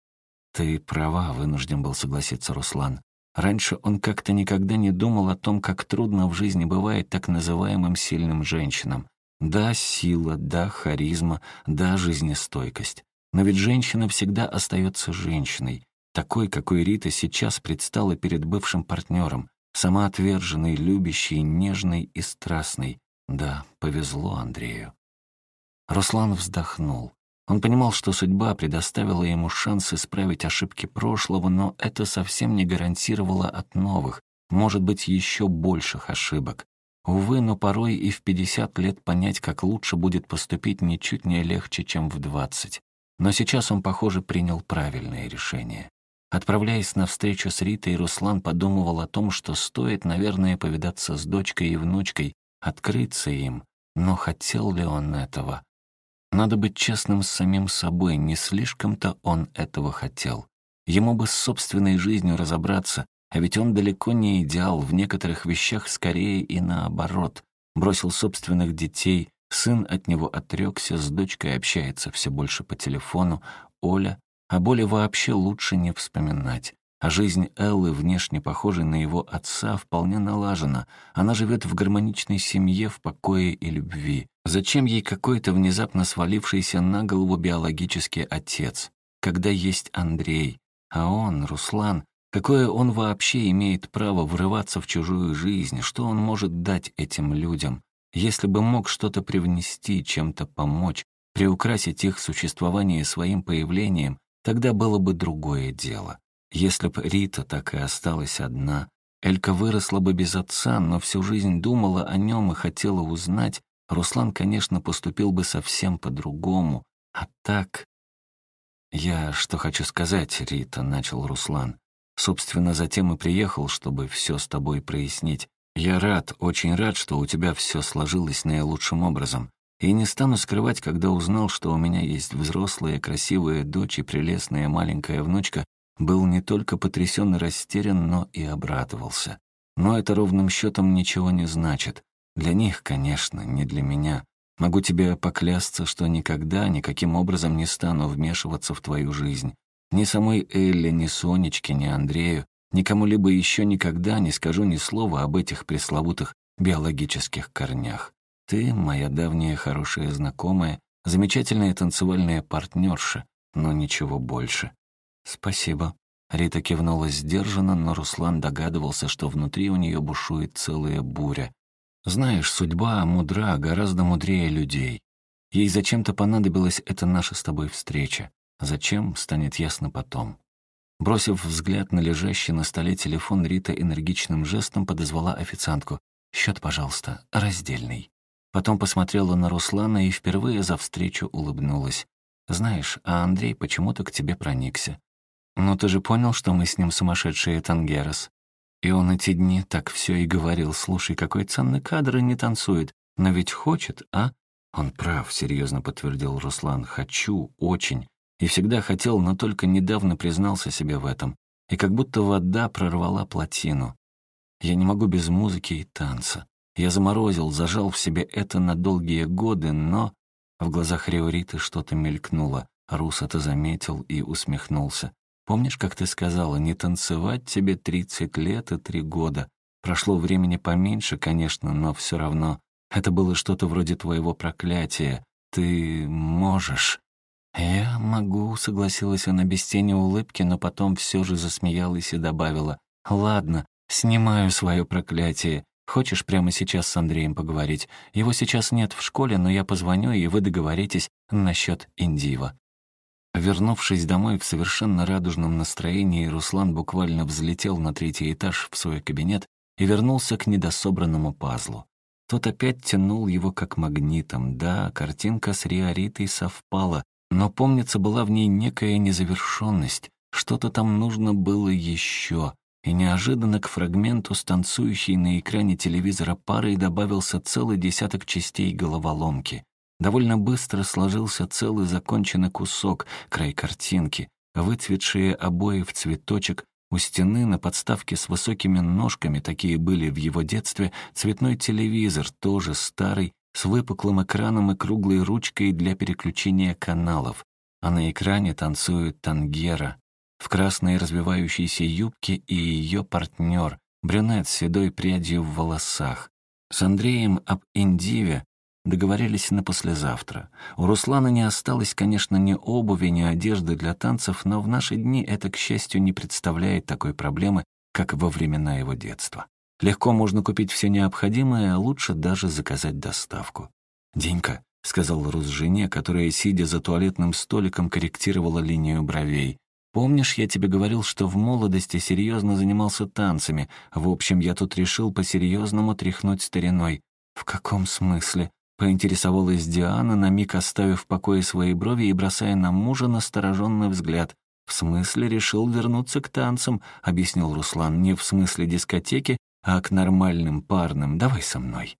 «Ты права», — вынужден был согласиться Руслан. Раньше он как-то никогда не думал о том, как трудно в жизни бывает так называемым сильным женщинам. Да, сила, да, харизма, да, жизнестойкость. Но ведь женщина всегда остается женщиной, такой, какой Рита сейчас предстала перед бывшим партнером, самоотверженный, любящий, нежный и страстный. Да, повезло Андрею. Руслан вздохнул. Он понимал, что судьба предоставила ему шанс исправить ошибки прошлого, но это совсем не гарантировало от новых, может быть, еще больших ошибок. Увы, но порой и в 50 лет понять, как лучше будет поступить, ничуть не легче, чем в 20. Но сейчас он, похоже, принял правильное решение. Отправляясь на встречу с Ритой, Руслан подумывал о том, что стоит, наверное, повидаться с дочкой и внучкой, открыться им, но хотел ли он этого? Надо быть честным с самим собой, не слишком-то он этого хотел. Ему бы с собственной жизнью разобраться, а ведь он далеко не идеал, в некоторых вещах скорее и наоборот. Бросил собственных детей, сын от него отрекся, с дочкой общается все больше по телефону, Оля, о боли вообще лучше не вспоминать. А жизнь Эллы, внешне похожей на его отца, вполне налажена. Она живет в гармоничной семье, в покое и любви. Зачем ей какой-то внезапно свалившийся на голову биологический отец, когда есть Андрей? А он, Руслан, какое он вообще имеет право врываться в чужую жизнь? Что он может дать этим людям? Если бы мог что-то привнести, чем-то помочь, приукрасить их существование своим появлением, тогда было бы другое дело. Если б Рита так и осталась одна, Элька выросла бы без отца, но всю жизнь думала о нем и хотела узнать, Руслан, конечно, поступил бы совсем по-другому. А так... «Я что хочу сказать, Рита», — начал Руслан. «Собственно, затем и приехал, чтобы все с тобой прояснить. Я рад, очень рад, что у тебя все сложилось наилучшим образом. И не стану скрывать, когда узнал, что у меня есть взрослая, красивая дочь и прелестная маленькая внучка, был не только потрясен и растерян, но и обрадовался. Но это ровным счетом ничего не значит. Для них, конечно, не для меня. Могу тебе поклясться, что никогда никаким образом не стану вмешиваться в твою жизнь. Ни самой Элле, ни Сонечке, ни Андрею, никому либо еще никогда не скажу ни слова об этих пресловутых биологических корнях. Ты, моя давняя хорошая знакомая, замечательная танцевальная партнерша, но ничего больше. «Спасибо». Рита кивнула сдержанно, но Руслан догадывался, что внутри у нее бушует целая буря. «Знаешь, судьба мудра, гораздо мудрее людей. Ей зачем-то понадобилась эта наша с тобой встреча. Зачем, станет ясно потом». Бросив взгляд на лежащий на столе телефон, Рита энергичным жестом подозвала официантку. «Счет, пожалуйста, раздельный». Потом посмотрела на Руслана и впервые за встречу улыбнулась. «Знаешь, а Андрей почему-то к тебе проникся. «Но ты же понял, что мы с ним сумасшедшие Тангерос?» И он эти дни так все и говорил, «Слушай, какой ценный кадр и не танцует, но ведь хочет, а?» «Он прав», — серьезно подтвердил Руслан. «Хочу, очень. И всегда хотел, но только недавно признался себе в этом. И как будто вода прорвала плотину. Я не могу без музыки и танца. Я заморозил, зажал в себе это на долгие годы, но...» В глазах Риориты что-то мелькнуло. Рус это заметил и усмехнулся. Помнишь, как ты сказала, не танцевать тебе тридцать лет и три года? Прошло времени поменьше, конечно, но все равно. Это было что-то вроде твоего проклятия. Ты можешь. «Я могу», — согласилась она без тени улыбки, но потом все же засмеялась и добавила. «Ладно, снимаю свое проклятие. Хочешь прямо сейчас с Андреем поговорить? Его сейчас нет в школе, но я позвоню, и вы договоритесь насчет Индива». Вернувшись домой в совершенно радужном настроении, Руслан буквально взлетел на третий этаж в свой кабинет и вернулся к недособранному пазлу. Тот опять тянул его как магнитом. Да, картинка с Риоритой совпала, но, помнится, была в ней некая незавершенность. Что-то там нужно было еще. И неожиданно к фрагменту с танцующей на экране телевизора парой добавился целый десяток частей головоломки. Довольно быстро сложился целый законченный кусок, край картинки, выцветшие обои в цветочек, у стены на подставке с высокими ножками, такие были в его детстве, цветной телевизор, тоже старый, с выпуклым экраном и круглой ручкой для переключения каналов. А на экране танцует Тангера в красной развивающейся юбке и ее партнер, брюнет с седой прядью в волосах. С Андреем об Индиве Договорились на послезавтра. У Руслана не осталось, конечно, ни обуви, ни одежды для танцев, но в наши дни это, к счастью, не представляет такой проблемы, как во времена его детства. Легко можно купить все необходимое, а лучше даже заказать доставку. «Денька», — сказал Рус жене, которая, сидя за туалетным столиком, корректировала линию бровей. «Помнишь, я тебе говорил, что в молодости серьезно занимался танцами? В общем, я тут решил по-серьезному тряхнуть стариной». «В каком смысле?» — поинтересовалась Диана, на миг оставив в покое свои брови и бросая на мужа настороженный взгляд. «В смысле решил вернуться к танцам», — объяснил Руслан, «не в смысле дискотеки, а к нормальным парным. Давай со мной».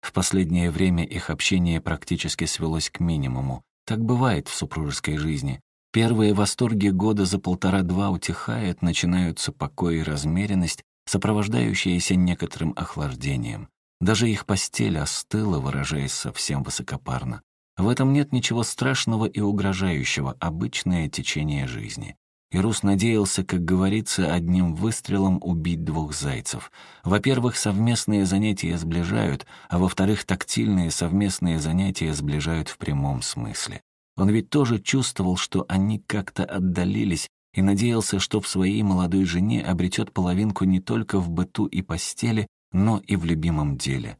В последнее время их общение практически свелось к минимуму. Так бывает в супружеской жизни. Первые восторги года за полтора-два утихают, начинаются покой и размеренность, сопровождающиеся некоторым охлаждением. Даже их постель остыла, выражаясь совсем высокопарно. В этом нет ничего страшного и угрожающего, обычное течение жизни. И Рус надеялся, как говорится, одним выстрелом убить двух зайцев. Во-первых, совместные занятия сближают, а во-вторых, тактильные совместные занятия сближают в прямом смысле. Он ведь тоже чувствовал, что они как-то отдалились, и надеялся, что в своей молодой жене обретет половинку не только в быту и постели, но и в любимом деле.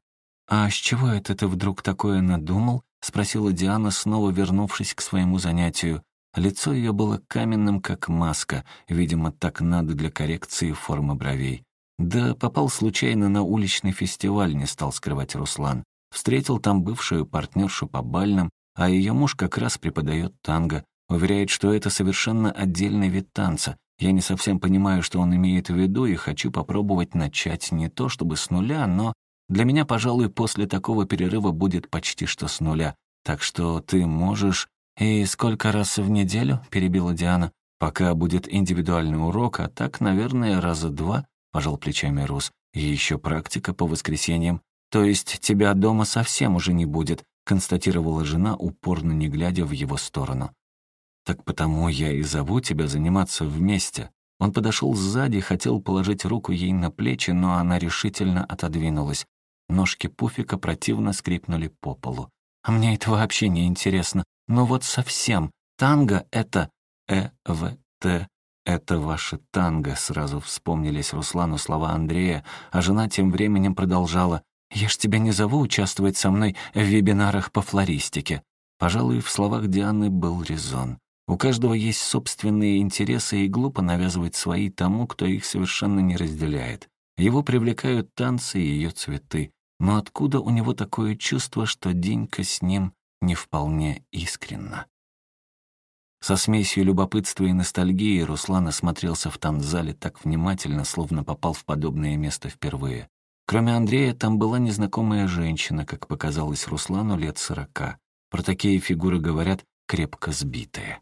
«А с чего это ты вдруг такое надумал?» — спросила Диана, снова вернувшись к своему занятию. Лицо ее было каменным, как маска, видимо, так надо для коррекции формы бровей. Да попал случайно на уличный фестиваль, не стал скрывать Руслан. Встретил там бывшую партнершу по бальным, а ее муж как раз преподает танго. Уверяет, что это совершенно отдельный вид танца. Я не совсем понимаю, что он имеет в виду, и хочу попробовать начать не то чтобы с нуля, но для меня, пожалуй, после такого перерыва будет почти что с нуля. Так что ты можешь «И сколько раз в неделю?» — перебила Диана. «Пока будет индивидуальный урок, а так, наверное, раза два», — пожал плечами Рус. «И еще практика по воскресеньям. То есть тебя дома совсем уже не будет», — констатировала жена, упорно не глядя в его сторону. «Так потому я и зову тебя заниматься вместе». Он подошел сзади, хотел положить руку ей на плечи, но она решительно отодвинулась. Ножки пуфика противно скрипнули по полу. «А мне это вообще не интересно. Но вот совсем. Танго — это Э-В-Т. Это ваше танго, сразу вспомнились Руслану слова Андрея, а жена тем временем продолжала. «Я ж тебя не зову участвовать со мной в вебинарах по флористике». Пожалуй, в словах Дианы был резон. У каждого есть собственные интересы, и глупо навязывать свои тому, кто их совершенно не разделяет. Его привлекают танцы и ее цветы. Но откуда у него такое чувство, что Динька с ним не вполне искренно. Со смесью любопытства и ностальгии Руслан осмотрелся в танцзале так внимательно, словно попал в подобное место впервые. Кроме Андрея, там была незнакомая женщина, как показалось Руслану, лет сорока. Про такие фигуры говорят «крепко сбитые».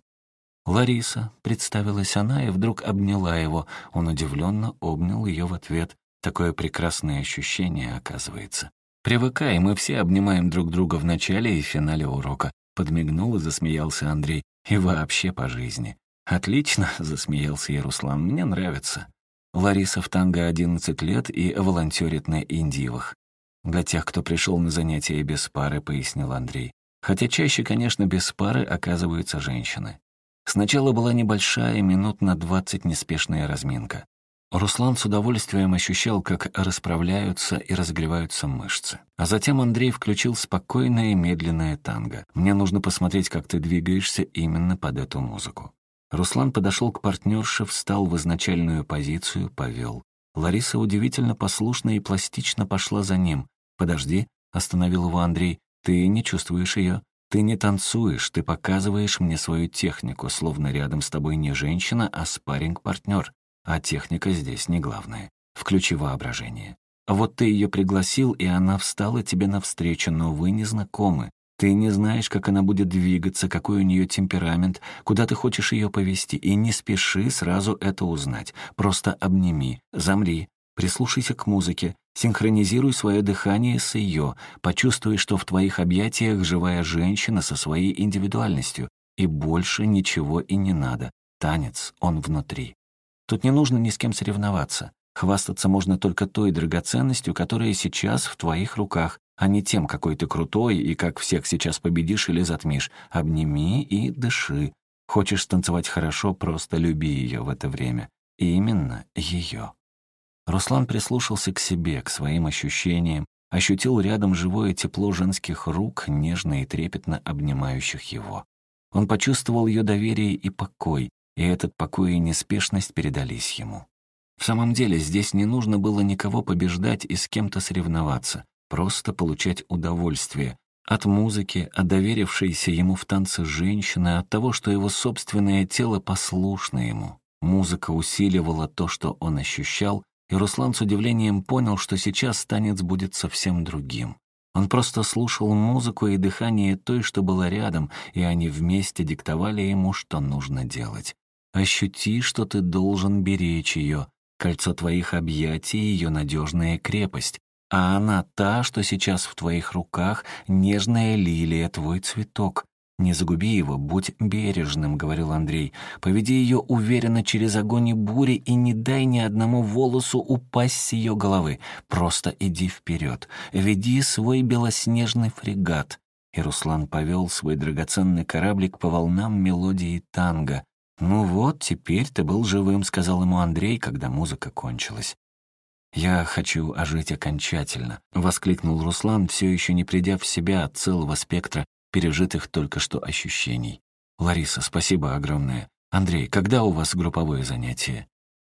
«Лариса», — представилась она и вдруг обняла его. Он удивленно обнял ее в ответ. Такое прекрасное ощущение, оказывается. «Привыкай, мы все обнимаем друг друга в начале и финале урока», — подмигнул и засмеялся Андрей. «И вообще по жизни». «Отлично», — засмеялся и Руслан, — «мне нравится». Лариса в танго 11 лет и волонтерит на Индивах. «Для тех, кто пришел на занятия без пары», — пояснил Андрей. Хотя чаще, конечно, без пары оказываются женщины. Сначала была небольшая, минут на двадцать неспешная разминка. Руслан с удовольствием ощущал, как расправляются и разогреваются мышцы. А затем Андрей включил спокойное и медленное танго. «Мне нужно посмотреть, как ты двигаешься именно под эту музыку». Руслан подошел к партнерше, встал в изначальную позицию, повел. Лариса удивительно послушно и пластично пошла за ним. «Подожди», — остановил его Андрей, — «ты не чувствуешь ее. Ты не танцуешь, ты показываешь мне свою технику, словно рядом с тобой не женщина, а спарринг-партнер. А техника здесь не главное. Включи воображение. Вот ты ее пригласил, и она встала тебе навстречу, но вы не знакомы. Ты не знаешь, как она будет двигаться, какой у нее темперамент, куда ты хочешь ее повести, и не спеши сразу это узнать. Просто обними, замри, прислушайся к музыке, синхронизируй свое дыхание с ее, почувствуй, что в твоих объятиях живая женщина со своей индивидуальностью, и больше ничего и не надо. Танец, он внутри. Тут не нужно ни с кем соревноваться. Хвастаться можно только той драгоценностью, которая сейчас в твоих руках, а не тем, какой ты крутой и как всех сейчас победишь или затмишь. Обними и дыши. Хочешь станцевать хорошо, просто люби ее в это время. И именно ее. Руслан прислушался к себе, к своим ощущениям, ощутил рядом живое тепло женских рук, нежно и трепетно обнимающих его. Он почувствовал ее доверие и покой, и этот покой и неспешность передались ему. В самом деле здесь не нужно было никого побеждать и с кем-то соревноваться, просто получать удовольствие, от музыки, от доверившейся ему в танце женщины, от того, что его собственное тело послушно ему. Музыка усиливала то, что он ощущал, и Руслан с удивлением понял, что сейчас танец будет совсем другим. Он просто слушал музыку и дыхание той, что было рядом, и они вместе диктовали ему, что нужно делать. «Ощути, что ты должен беречь ее. Кольцо твоих объятий — ее надежная крепость. А она та, что сейчас в твоих руках, нежная лилия, твой цветок. Не загуби его, будь бережным, — говорил Андрей. Поведи ее уверенно через огонь и бури и не дай ни одному волосу упасть с ее головы. Просто иди вперед. Веди свой белоснежный фрегат. И Руслан повел свой драгоценный кораблик по волнам мелодии танго. «Ну вот, теперь ты был живым», — сказал ему Андрей, когда музыка кончилась. «Я хочу ожить окончательно», — воскликнул Руслан, все еще не придя в себя от целого спектра пережитых только что ощущений. «Лариса, спасибо огромное. Андрей, когда у вас групповое занятие?»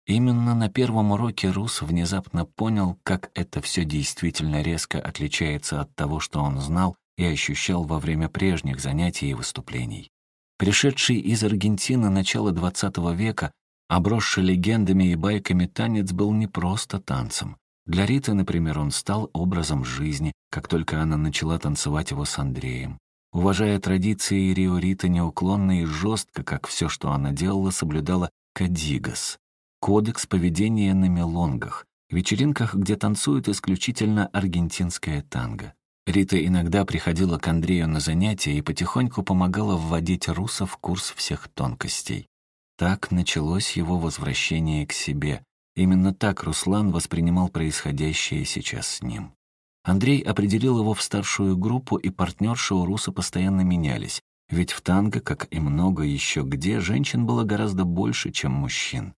Именно на первом уроке Рус внезапно понял, как это все действительно резко отличается от того, что он знал и ощущал во время прежних занятий и выступлений. Пришедший из Аргентины начала XX века, Обросший легендами и байками танец был не просто танцем. Для Риты, например, он стал образом жизни, как только она начала танцевать его с Андреем. Уважая традиции, Рио Рита неуклонно и жестко, как все, что она делала, соблюдала кадигас — кодекс поведения на мелонгах, вечеринках, где танцуют исключительно аргентинское танго. Рита иногда приходила к Андрею на занятия и потихоньку помогала вводить Руса в курс всех тонкостей. Так началось его возвращение к себе. Именно так Руслан воспринимал происходящее сейчас с ним. Андрей определил его в старшую группу, и партнерши у Руса постоянно менялись. Ведь в танго, как и много еще где, женщин было гораздо больше, чем мужчин.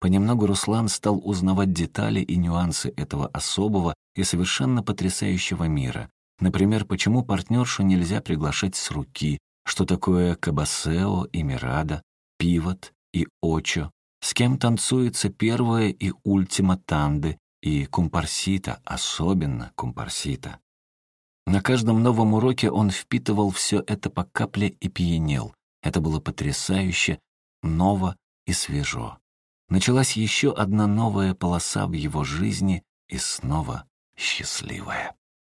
Понемногу Руслан стал узнавать детали и нюансы этого особого и совершенно потрясающего мира. Например, почему партнершу нельзя приглашать с руки, что такое кабасео и мирада, пивот, и очо, с кем танцуется первое и ультима танды, и кумпарсита, особенно кумпарсита. На каждом новом уроке он впитывал все это по капле и пьянел. Это было потрясающе, ново и свежо. Началась еще одна новая полоса в его жизни и снова счастливая.